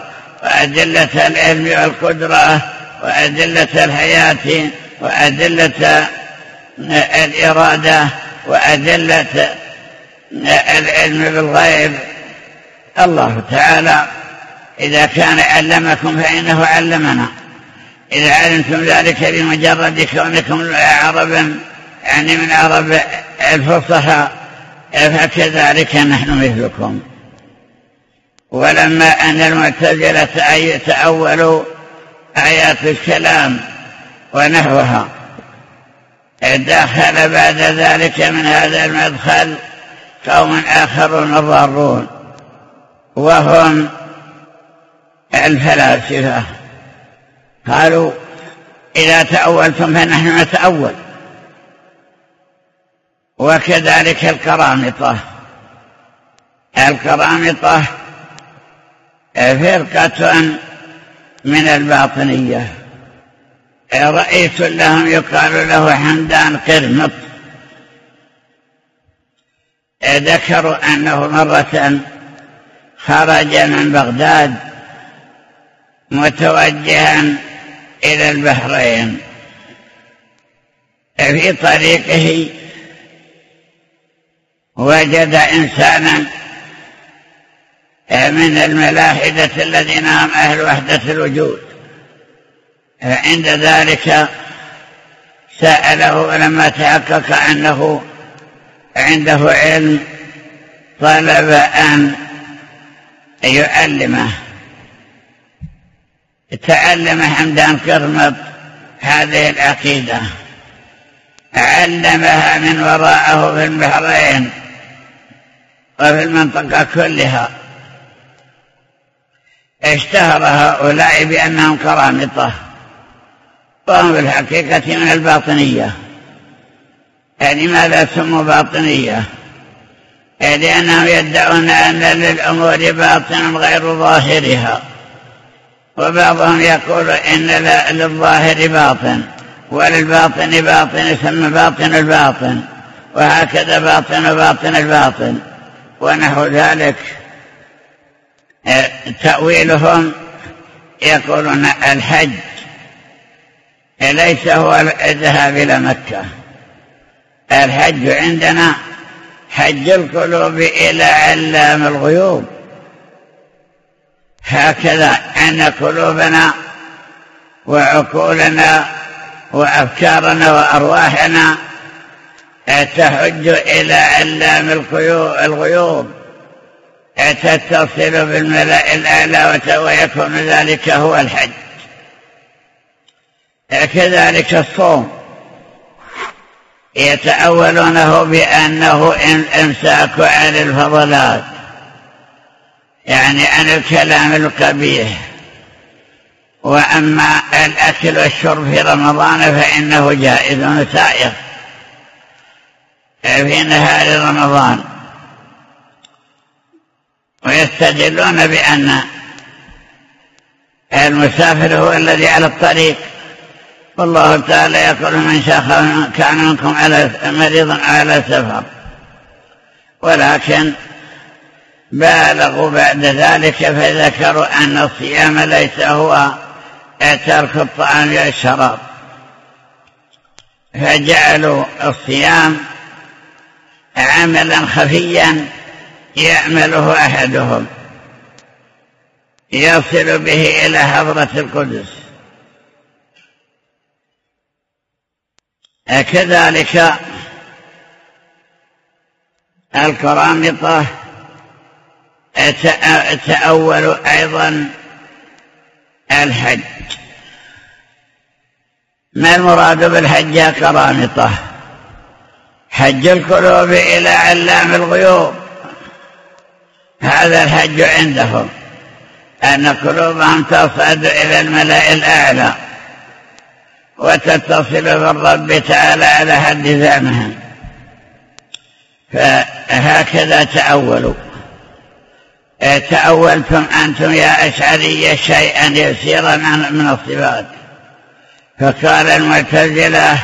وأدلة العلم والقدرة وأدلة الحياة وأدلة الإرادة وأدلة العلم بالغيب. الله تعالى إذا كان علمكم فإنه علمنا. إذا علمتم ذلك بمجرد كونكم عربا يعني من عرب الفصحى فكذلك نحن مثلكم. ولما أن المعتزلة تأولوا آيات الكلام ونحوها دخل بعد ذلك من هذا المدخل قوم آخرون ضارون وهم الفلاسفة. قالوا إذا تأولتم فنحن نتأول. وكذلك الكرامطة. الكرامطة فرقة من الباطنية. رئيس لهم يقال له حمدان قرمط. ذكروا أنه مرة خرج من بغداد متوجها إلى البحرين. في طريقه وجد إنسانا من الملاحدة الذين هم أهل وحدة الوجود. فعند ذلك سأله لما تحقق أنه عنده علم طلب أن يعلمه. تعلم حمدان كرمط هذه العقيدة. علمها من وراءه في البحرين وفي المنطقة كلها. اشتهر هؤلاء بأنهم كرامطة. وهم في الحقيقة من الباطنية. يعني ماذا سموا باطنية؟ لأنهم يدعون أن للأمور باطن غير ظاهرها. وبعضهم يقول إن للظاهر باطن وللباطن باطن يسمى باطن الباطن وهكذا باطن باطن الباطن ونحو ذلك. تأويلهم يقولون الحج ليس هو الذهاب إلى مكة. الحج عندنا حج القلوب إلى علام الغيوب. هكذا أن قلوبنا وعقولنا وأفكارنا وأرواحنا. تحج إلى علام الغيوب. تتصل بالملأ الأعلى ويكون ذلك هو الحج. كذلك الصوم. يتأولونه بأنه إمساك عن الفضلات. يعني عن الكلام القبيح. وأما الأكل والشرب في رمضان فإنه جائز سائر في نهار رمضان. ويستدلون بأن المسافر هو الذي على الطريق. والله تعالى يقول من شاخ كان منكم على مريضا على سفر. ولكن بالغوا بعد ذلك فذكروا أن الصيام ليس هو ترك الطعام والشراب فجعلوا الصيام عملا خفيا يعمله أحدهم. يصل به إلى حضرة القدس. كذلك الكرامطة تأول أيضا الحج. ما المراد بالحج يا كرامطة؟ حج القلوب إلى علام الغيوب. هذا الحج عندهم. أن قلوبهم تصعد إلى الملأ الأعلى. وتتصل بالرب تعالى على حد زعمهم فهكذا تأولوا. تأولتم أنتم يا أشعري شيئا يسيرا من الصفات. فقال المعتزلة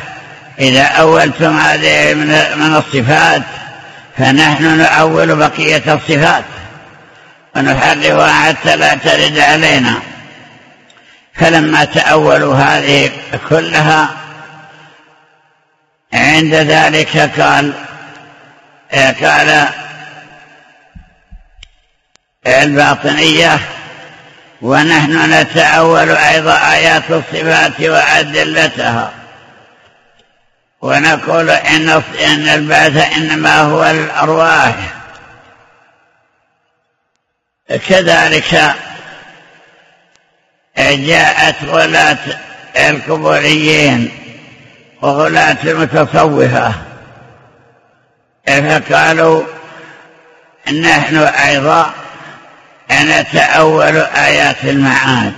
إذا أولتم هذه من الصفات فنحن نؤول بقية الصفات ونحرفها حتى لا ترد علينا. فلما تأولوا هذه كلها عند ذلك قال قال الباطنية ونحن نتأول أيضا آيات الصفات وأدلتها. ونقول إن إن البعث إنما هو الأرواح. كذلك جاءت غلاة القبوريين وغلاة المتصوفة. فقالوا نحن أيضا نتأول آيات المعاد.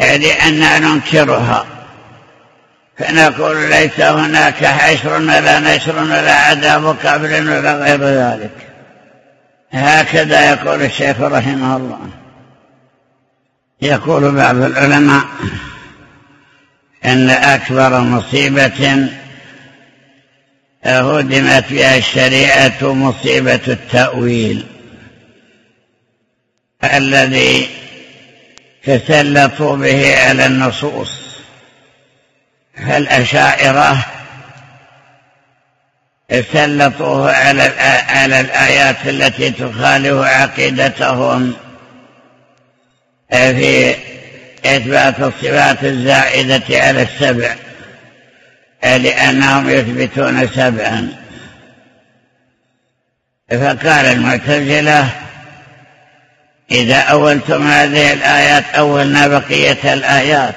لأننا ننكرها فنقول ليس هناك حشر ولا نشر ولا عذاب قبل ولا غير ذلك. هكذا يقول الشيخ رحمه الله. يقول بعض العلماء إن أكبر مصيبة هدمت بها الشريعة مصيبة التأويل. الذي تسلطوا به على النصوص. فالأشاعرة سلطوه على على الآيات التي تخالف عقيدتهم في إثبات الصفات الزائدة على السبع لأنهم يثبتون سبعا. فقال المعتزلة إذا أولتم هذه الآيات أولنا بقية الآيات.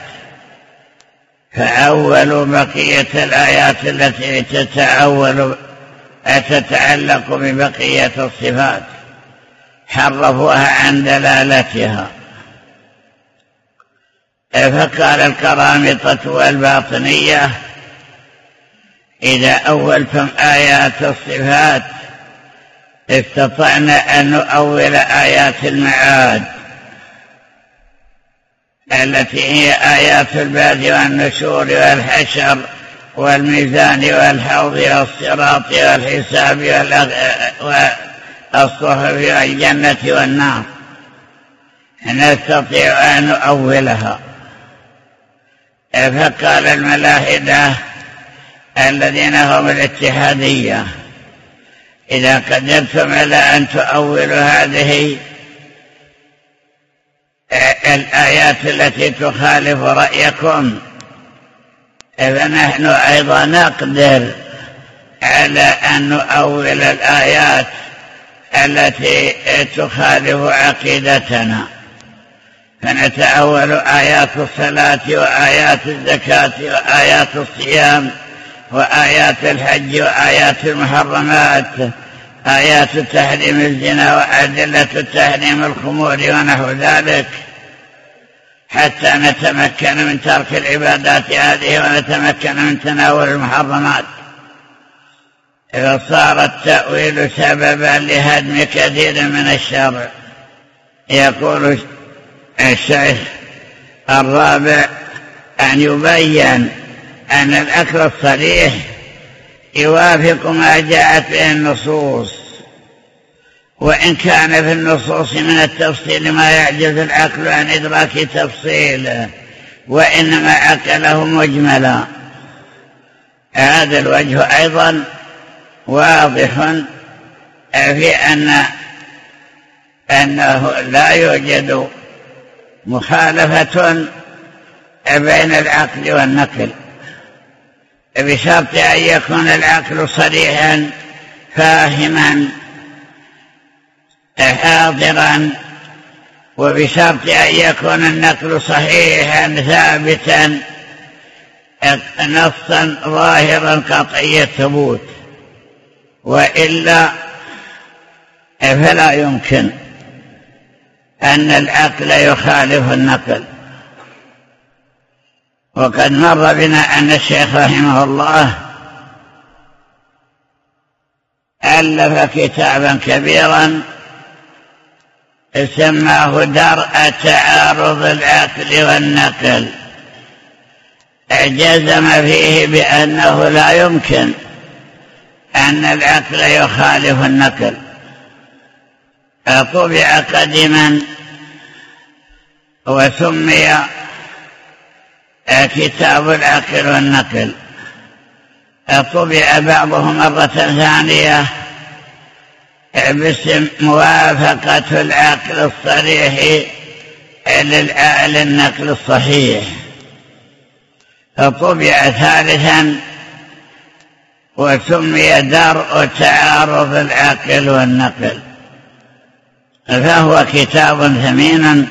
فأول بقية الآيات التي تتأول تتعلق ببقية الصفات. حرفوها عن دلالتها. فقال الكرامطة والباطنية إذا أولتم آيات الصفات استطعنا أن نؤول آيات المعاد التي هي آيات البعث والنشور والحشر والميزان والحوض والصراط والحساب والصحف والجنة والنار. نستطيع أن نؤولها. فقال الملاحدة الذين هم الاتحادية إذا قدرتم على أن تؤولوا هذه الآيات التي تخالف رأيكم. فنحن أيضا نقدر على أن نؤول الآيات التي تخالف عقيدتنا. فنتأول آيات الصلاة وآيات الزكاة وآيات الصيام. وآيات الحج وآيات المحرمات آيات تحريم الزنا وأدلة تحريم الخمور ونحو ذلك. حتى نتمكن من ترك العبادات هذه ونتمكن من تناول المحرمات. فصار التأويل سببا لهدم كثير من الشرع. يقول الشيخ الرابع أن يبين أن الأكل الصريح يوافق ما جاءت به النصوص وإن كان في النصوص من التفصيل ما يعجز العقل عن إدراك تفصيله وإنما عقله مجملا. هذا الوجه أيضا واضح في أن أنه لا يوجد مخالفة بين العقل والنقل. بشرط أن يكون العقل صريحا فاهما حاضرا وبشرط أن يكون النقل صحيحا ثابتا نصا ظاهرا قطعي الثبوت. وإلا فلا يمكن أن العقل يخالف النقل. وقد مر بنا أن الشيخ رحمه الله ألف كتابا كبيرا سماه درء تعارض العقل والنقل. جزم فيه بأنه لا يمكن أن العقل يخالف النقل. طبع قديما وسمي كتاب العقل والنقل. طبع بعضه مرة ثانية. باسم موافقة العقل الصريح للنقل الصحيح. طبع ثالثا وسمي درء تعارض العقل والنقل. فهو كتاب ثمين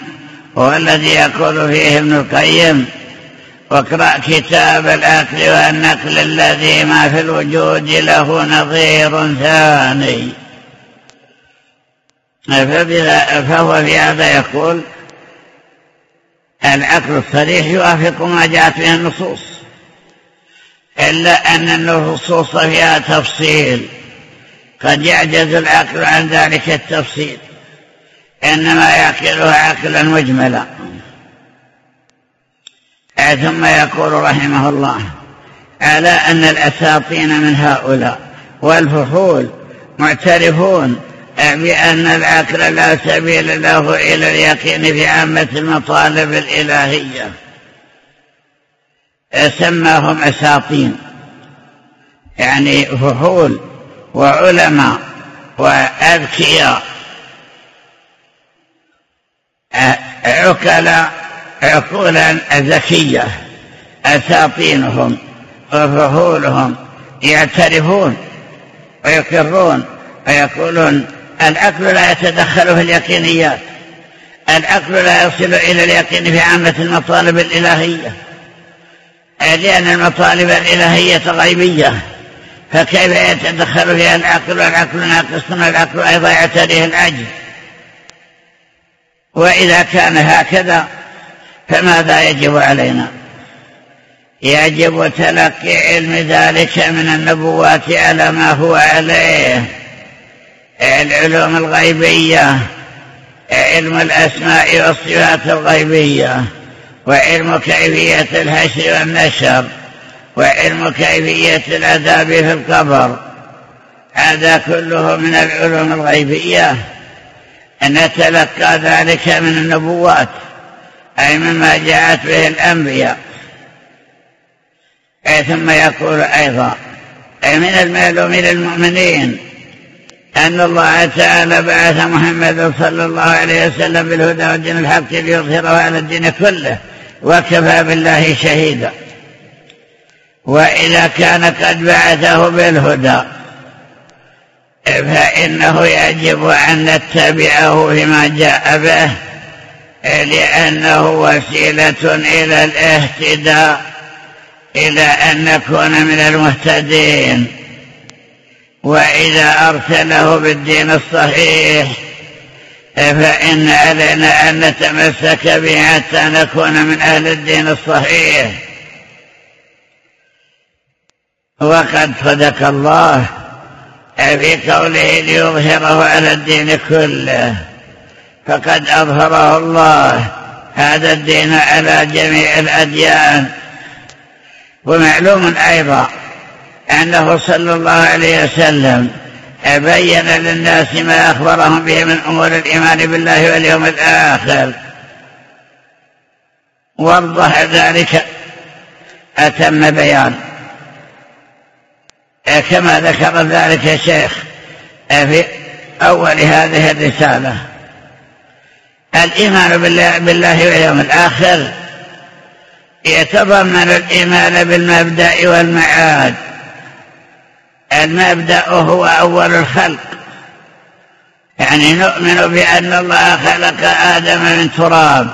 هو الذي يقول فيه ابن القيم واقرأ كتاب الأكل والنقل الذي ما في الوجود له نظير ثاني. فهو في هذا يقول العقل الصريح يوافق ما جاءت به النصوص إلا أن النصوص فيها تفصيل. قد يعجز العقل عن ذلك التفصيل إنما يعقلها عقلا مجملا. ثم يقول رحمه الله على أن الأساطين من هؤلاء والفحول معترفون بأن العقل لا سبيل له إلى اليقين في عامة المطالب الإلهية؟ سماهم أساطين يعني فحول وعلماء وأذكياء عقلاء عقولا ذكية أساطينهم وفحولهم يعترفون ويقرون ويقولون العقل لا يتدخل في اليقينيات العقل لا يصل إلى اليقين في عامة المطالب الإلهية. لأن المطالب الإلهية غيبية. فكيف يتدخل فيها العقل؟ والعقل ناقص العقل أيضا يعتريه العجز وإذا كان هكذا فماذا يجب علينا؟ يجب تلقي علم ذلك من النبوات على ما هو عليه. العلوم الغيبية علم الأسماء والصفات الغيبية وعلم كيفية الحشر والنشر وعلم كيفية العذاب في القبر. هذا كله من العلوم الغيبية. أن نتلقى ذلك من النبوات. أي مما جاءت به الأنبياء. ثم يقول أيضا أي من المعلوم للمؤمنين أن الله تعالى بعث محمد صلى الله عليه وسلم بالهدى والدين الحق ليظهره على الدين كله وكفى بالله شهيدا. وإذا كان قد بعثه بالهدى فإنه يجب أن نتبعه فيما جاء به. لأنه وسيلة إلى الاهتداء إلى أن نكون من المهتدين. وإذا أرسله بالدين الصحيح فإن علينا أن نتمسك به حتى نكون من أهل الدين الصحيح. وقد صدق الله في قوله ليظهره على الدين كله. فقد أظهره الله. هذا الدين على جميع الأديان. ومعلوم أيضا أنه صلى الله عليه وسلم بين للناس ما أخبرهم به من أمور الإيمان بالله واليوم الآخر. وضح ذلك. أتم بيان. كما ذكر ذلك الشيخ في أول هذه الرسالة. الإيمان بالله, واليوم الآخر. يتضمن الإيمان بالمبدأ والمعاد. المبدأ هو أول الخلق. يعني نؤمن بأن الله خلق آدم من تراب.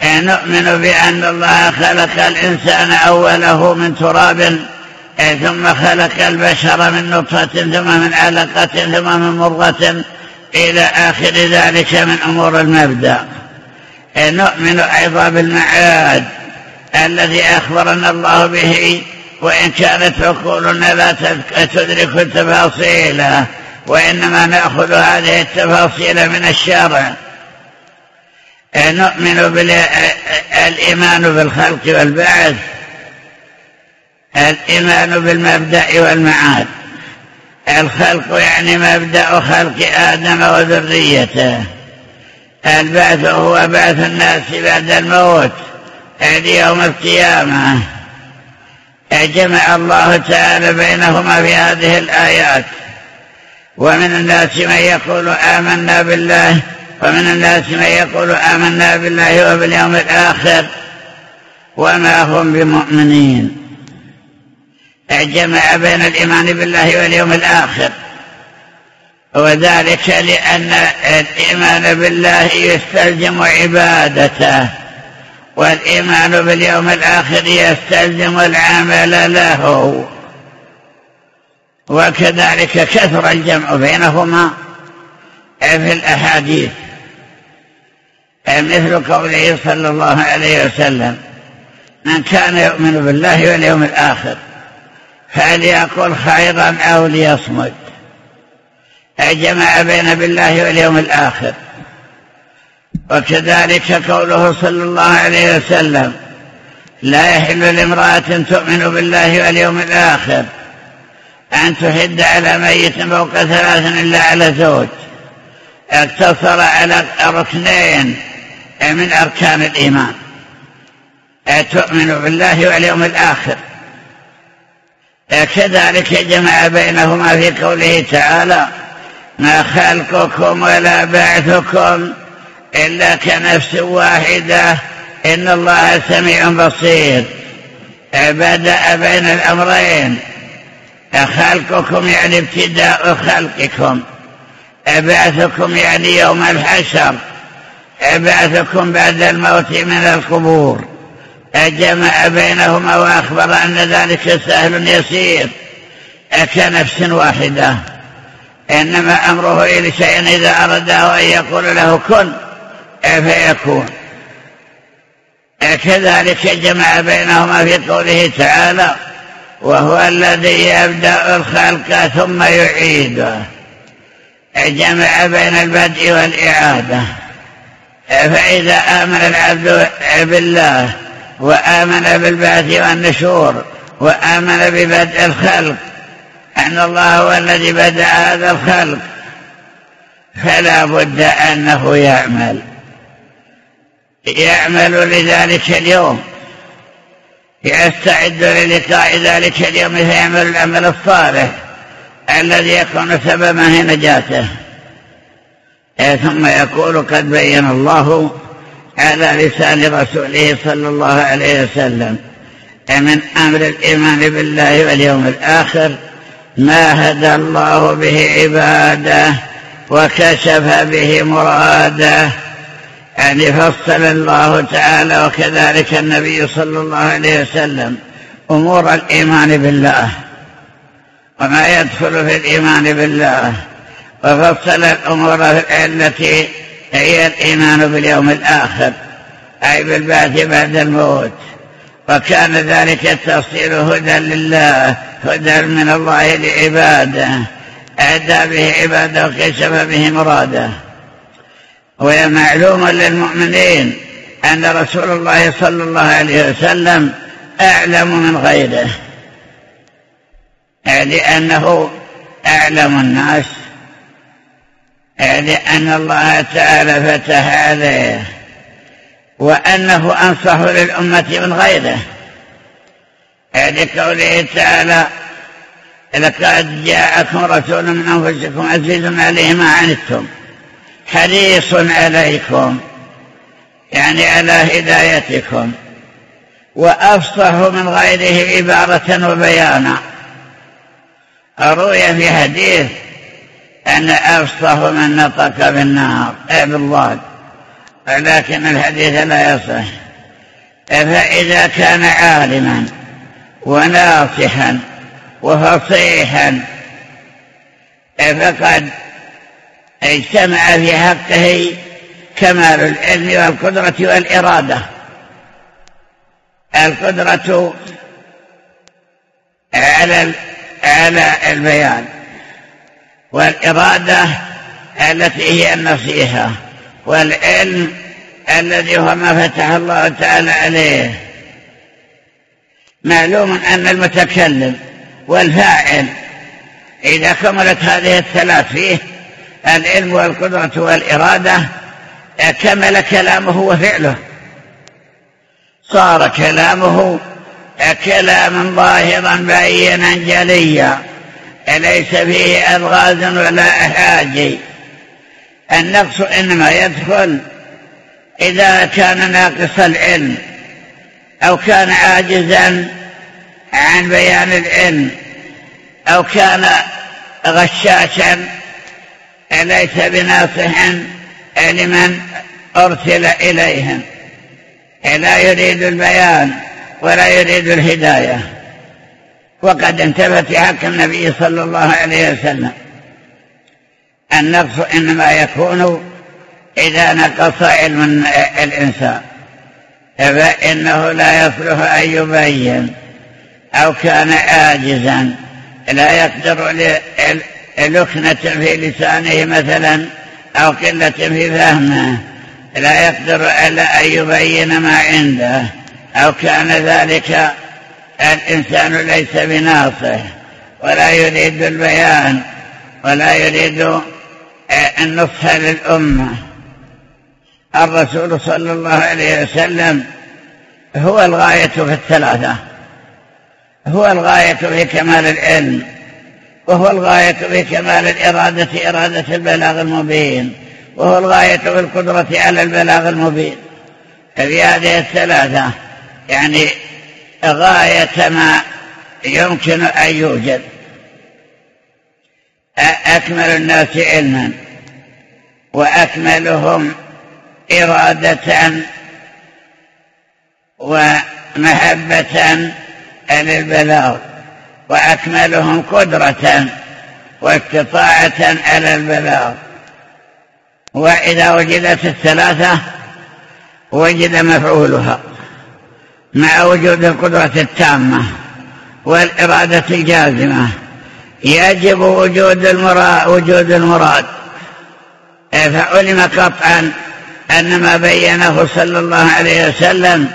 يعني نؤمن بأن الله خلق الإنسان أوله من تراب. ثم خلق البشر من نطفة ثم من علقة ثم من مرغة. إلى آخر ذلك من أمور المبدأ. نؤمن أيضا بالمعاد الذي أخبرنا الله به وإن كانت عقولنا لا تدرك التفاصيل وإنما نأخذ هذه التفاصيل من الشرع. نؤمن بالإيمان بالخلق والبعث. الإيمان بالمبدأ والمعاد. الخلق يعني مبدأ خلق آدم وذريته. البعث هو بعث الناس بعد الموت يوم القيامة. جمع الله تعالى بينهما في هذه الآيات. ومن الناس من يقول آمنا بالله ومن الناس من يقول آمنا بالله وباليوم الآخر. وما هم بمؤمنين. جمع بين الإيمان بالله واليوم الآخر. وذلك لأن الإيمان بالله يستلزم عبادته والإيمان باليوم الآخر يستلزم العمل له. وكذلك كثر الجمع بينهما. في الأحاديث مثل قوله صلى الله عليه وسلم من كان يؤمن بالله واليوم الآخر فليقل خيرا أو ليصمت؟ جمع بين بالله واليوم الآخر. وكذلك قوله صلى الله عليه وسلم لا يحل لامرأة تؤمن بالله واليوم الآخر أن تحد على ميت فوق ثلاث إلا على زوج. اقتصر على ركنين من أركان الإيمان. تؤمن بالله واليوم الآخر؟ كذلك جمع بينهما في قوله تعالى ما خلقكم ولا بعثكم إلا كنفس واحدة إن الله سميع بصير. بدأ بين الأمرين خلقكم يعني ابتداء خلقكم بعثكم يعني يوم الحشر بعثكم بعد الموت من القبور. جمع بينهما وأخبر أن ذلك سهل يسير. كنفس واحدة. إنما أمره إلى شيء إذا أرده أن يقول له كن. فيكون كذلك جمع بينهما في قوله تعالى وهو الذي يبدأ الخلق ثم يعيده جمع بين البدء والإعادة. فإذا آمن العبد بالله وآمن بالبعث والنشور وآمن ببدء الخلق. أن الله هو الذي بدأ هذا الخلق. فلا بد أنه يعمل. يعمل لذلك اليوم. يستعد للقاء ذلك اليوم فيعمل العمل الصالح الذي يكون سببا في نجاته. ثم يقول قد بين الله على لسان رسوله صلى الله عليه وسلم. من أمر الإيمان بالله واليوم الآخر ما هدى الله به عباده وكشف به مراده. يعني فصل الله تعالى وكذلك النبي صلى الله عليه وسلم أمور الإيمان بالله. وما يدخل في الإيمان بالله. وفصل الأمور التي هي الإيمان باليوم الآخر أي بالبعث بعد الموت. وكان ذلك التفصيل هدى لله هدى من الله لعباده أدى به عباده وكشف به مراده. ومعلوم للمؤمنين أن رسول الله صلى الله عليه وسلم أعلم من غيره. لأنه أعلم الناس لأن الله تعالى فتح عليه وأنه أنصح للأمة من غيره. لقوله تعالى لقد جاءكم رسول من أنفسكم عزيز عليه ما عنتم حريص عليكم يعني على هدايتكم وأفصح من غيره عبارة وبيانا. روي في حديث أن أفصح من نطق بالنار. بالضاد. لكن الحديث لا يصح. فإذا كان عالما وناصحا وفصيحا فقد اجتمع في حقه كمال العلم والقدرة والإرادة. القدرة على على البيان. والإرادة التي هي النصيحة والعلم الذي هو ما فتح الله تعالى عليه. معلوم أن المتكلم والفاعل إذا كملت هذه الثلاث فيه العلم والقدرة والإرادة كمل كلامه وفعله. صار كلامه كلاما ظاهرا بينا جليا. ليس فيه ألغاز ولا أحاجي النقص إنما يدخل إذا كان ناقص العلم أو كان عاجزا عن بيان العلم أو كان غشاشا. ليس بناصح لمن أرسل إليهم؟ لا يريد البيان ولا يريد الهداية. وقد انتبه في حق النبي صلى الله عليه وسلم. النقص إنما يكون إذا نقص علم الإنسان. فإنه لا يصلح أن يبين أو كان عاجزا. لا يقدر لكنة في لسانه مثلا أو قلة في فهمه. لا يقدر ألا أن يبين ما عنده. أو كان ذلك الإنسان ليس بناصح ولا يريد البيان ولا يريد النصح للأمة. الرسول صلى الله عليه وسلم هو الغاية في الثلاثة. هو الغاية في كمال العلم وهو الغاية في كمال الإرادة إرادة البلاغ المبين وهو الغاية في القدرة على البلاغ المبين. في هذه الثلاثة يعني غاية ما يمكن أن يوجد. أكمل الناس علما وأكملهم إرادة ومحبة للبلاغ وأكملهم قدرة واستطاعة على البلاغ. وإذا وجدت الثلاثة وجد مفعولها. مع وجود القدرة التامة والإرادة الجازمة يجب وجود المراد, وجود المراد. فعلم قطعا أن ما بينه صلى الله عليه وسلم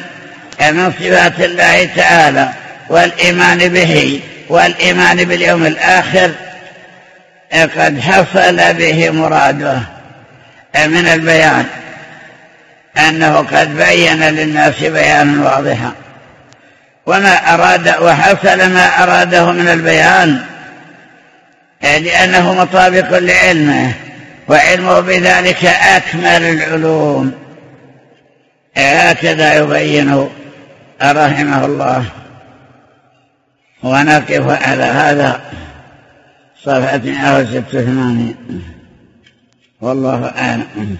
من صفات الله تعالى والإيمان به والإيمان باليوم الآخر قد حصل به مراده من البيان. أنه قد بين للناس بيانا واضحا. وما أراد وحصل ما أراده من البيان لأنه مطابق لعلمه وعلمه بذلك أكمل العلوم. هكذا يبين رحمه الله. ونقف على هذا صفحة 186 والله أعلم.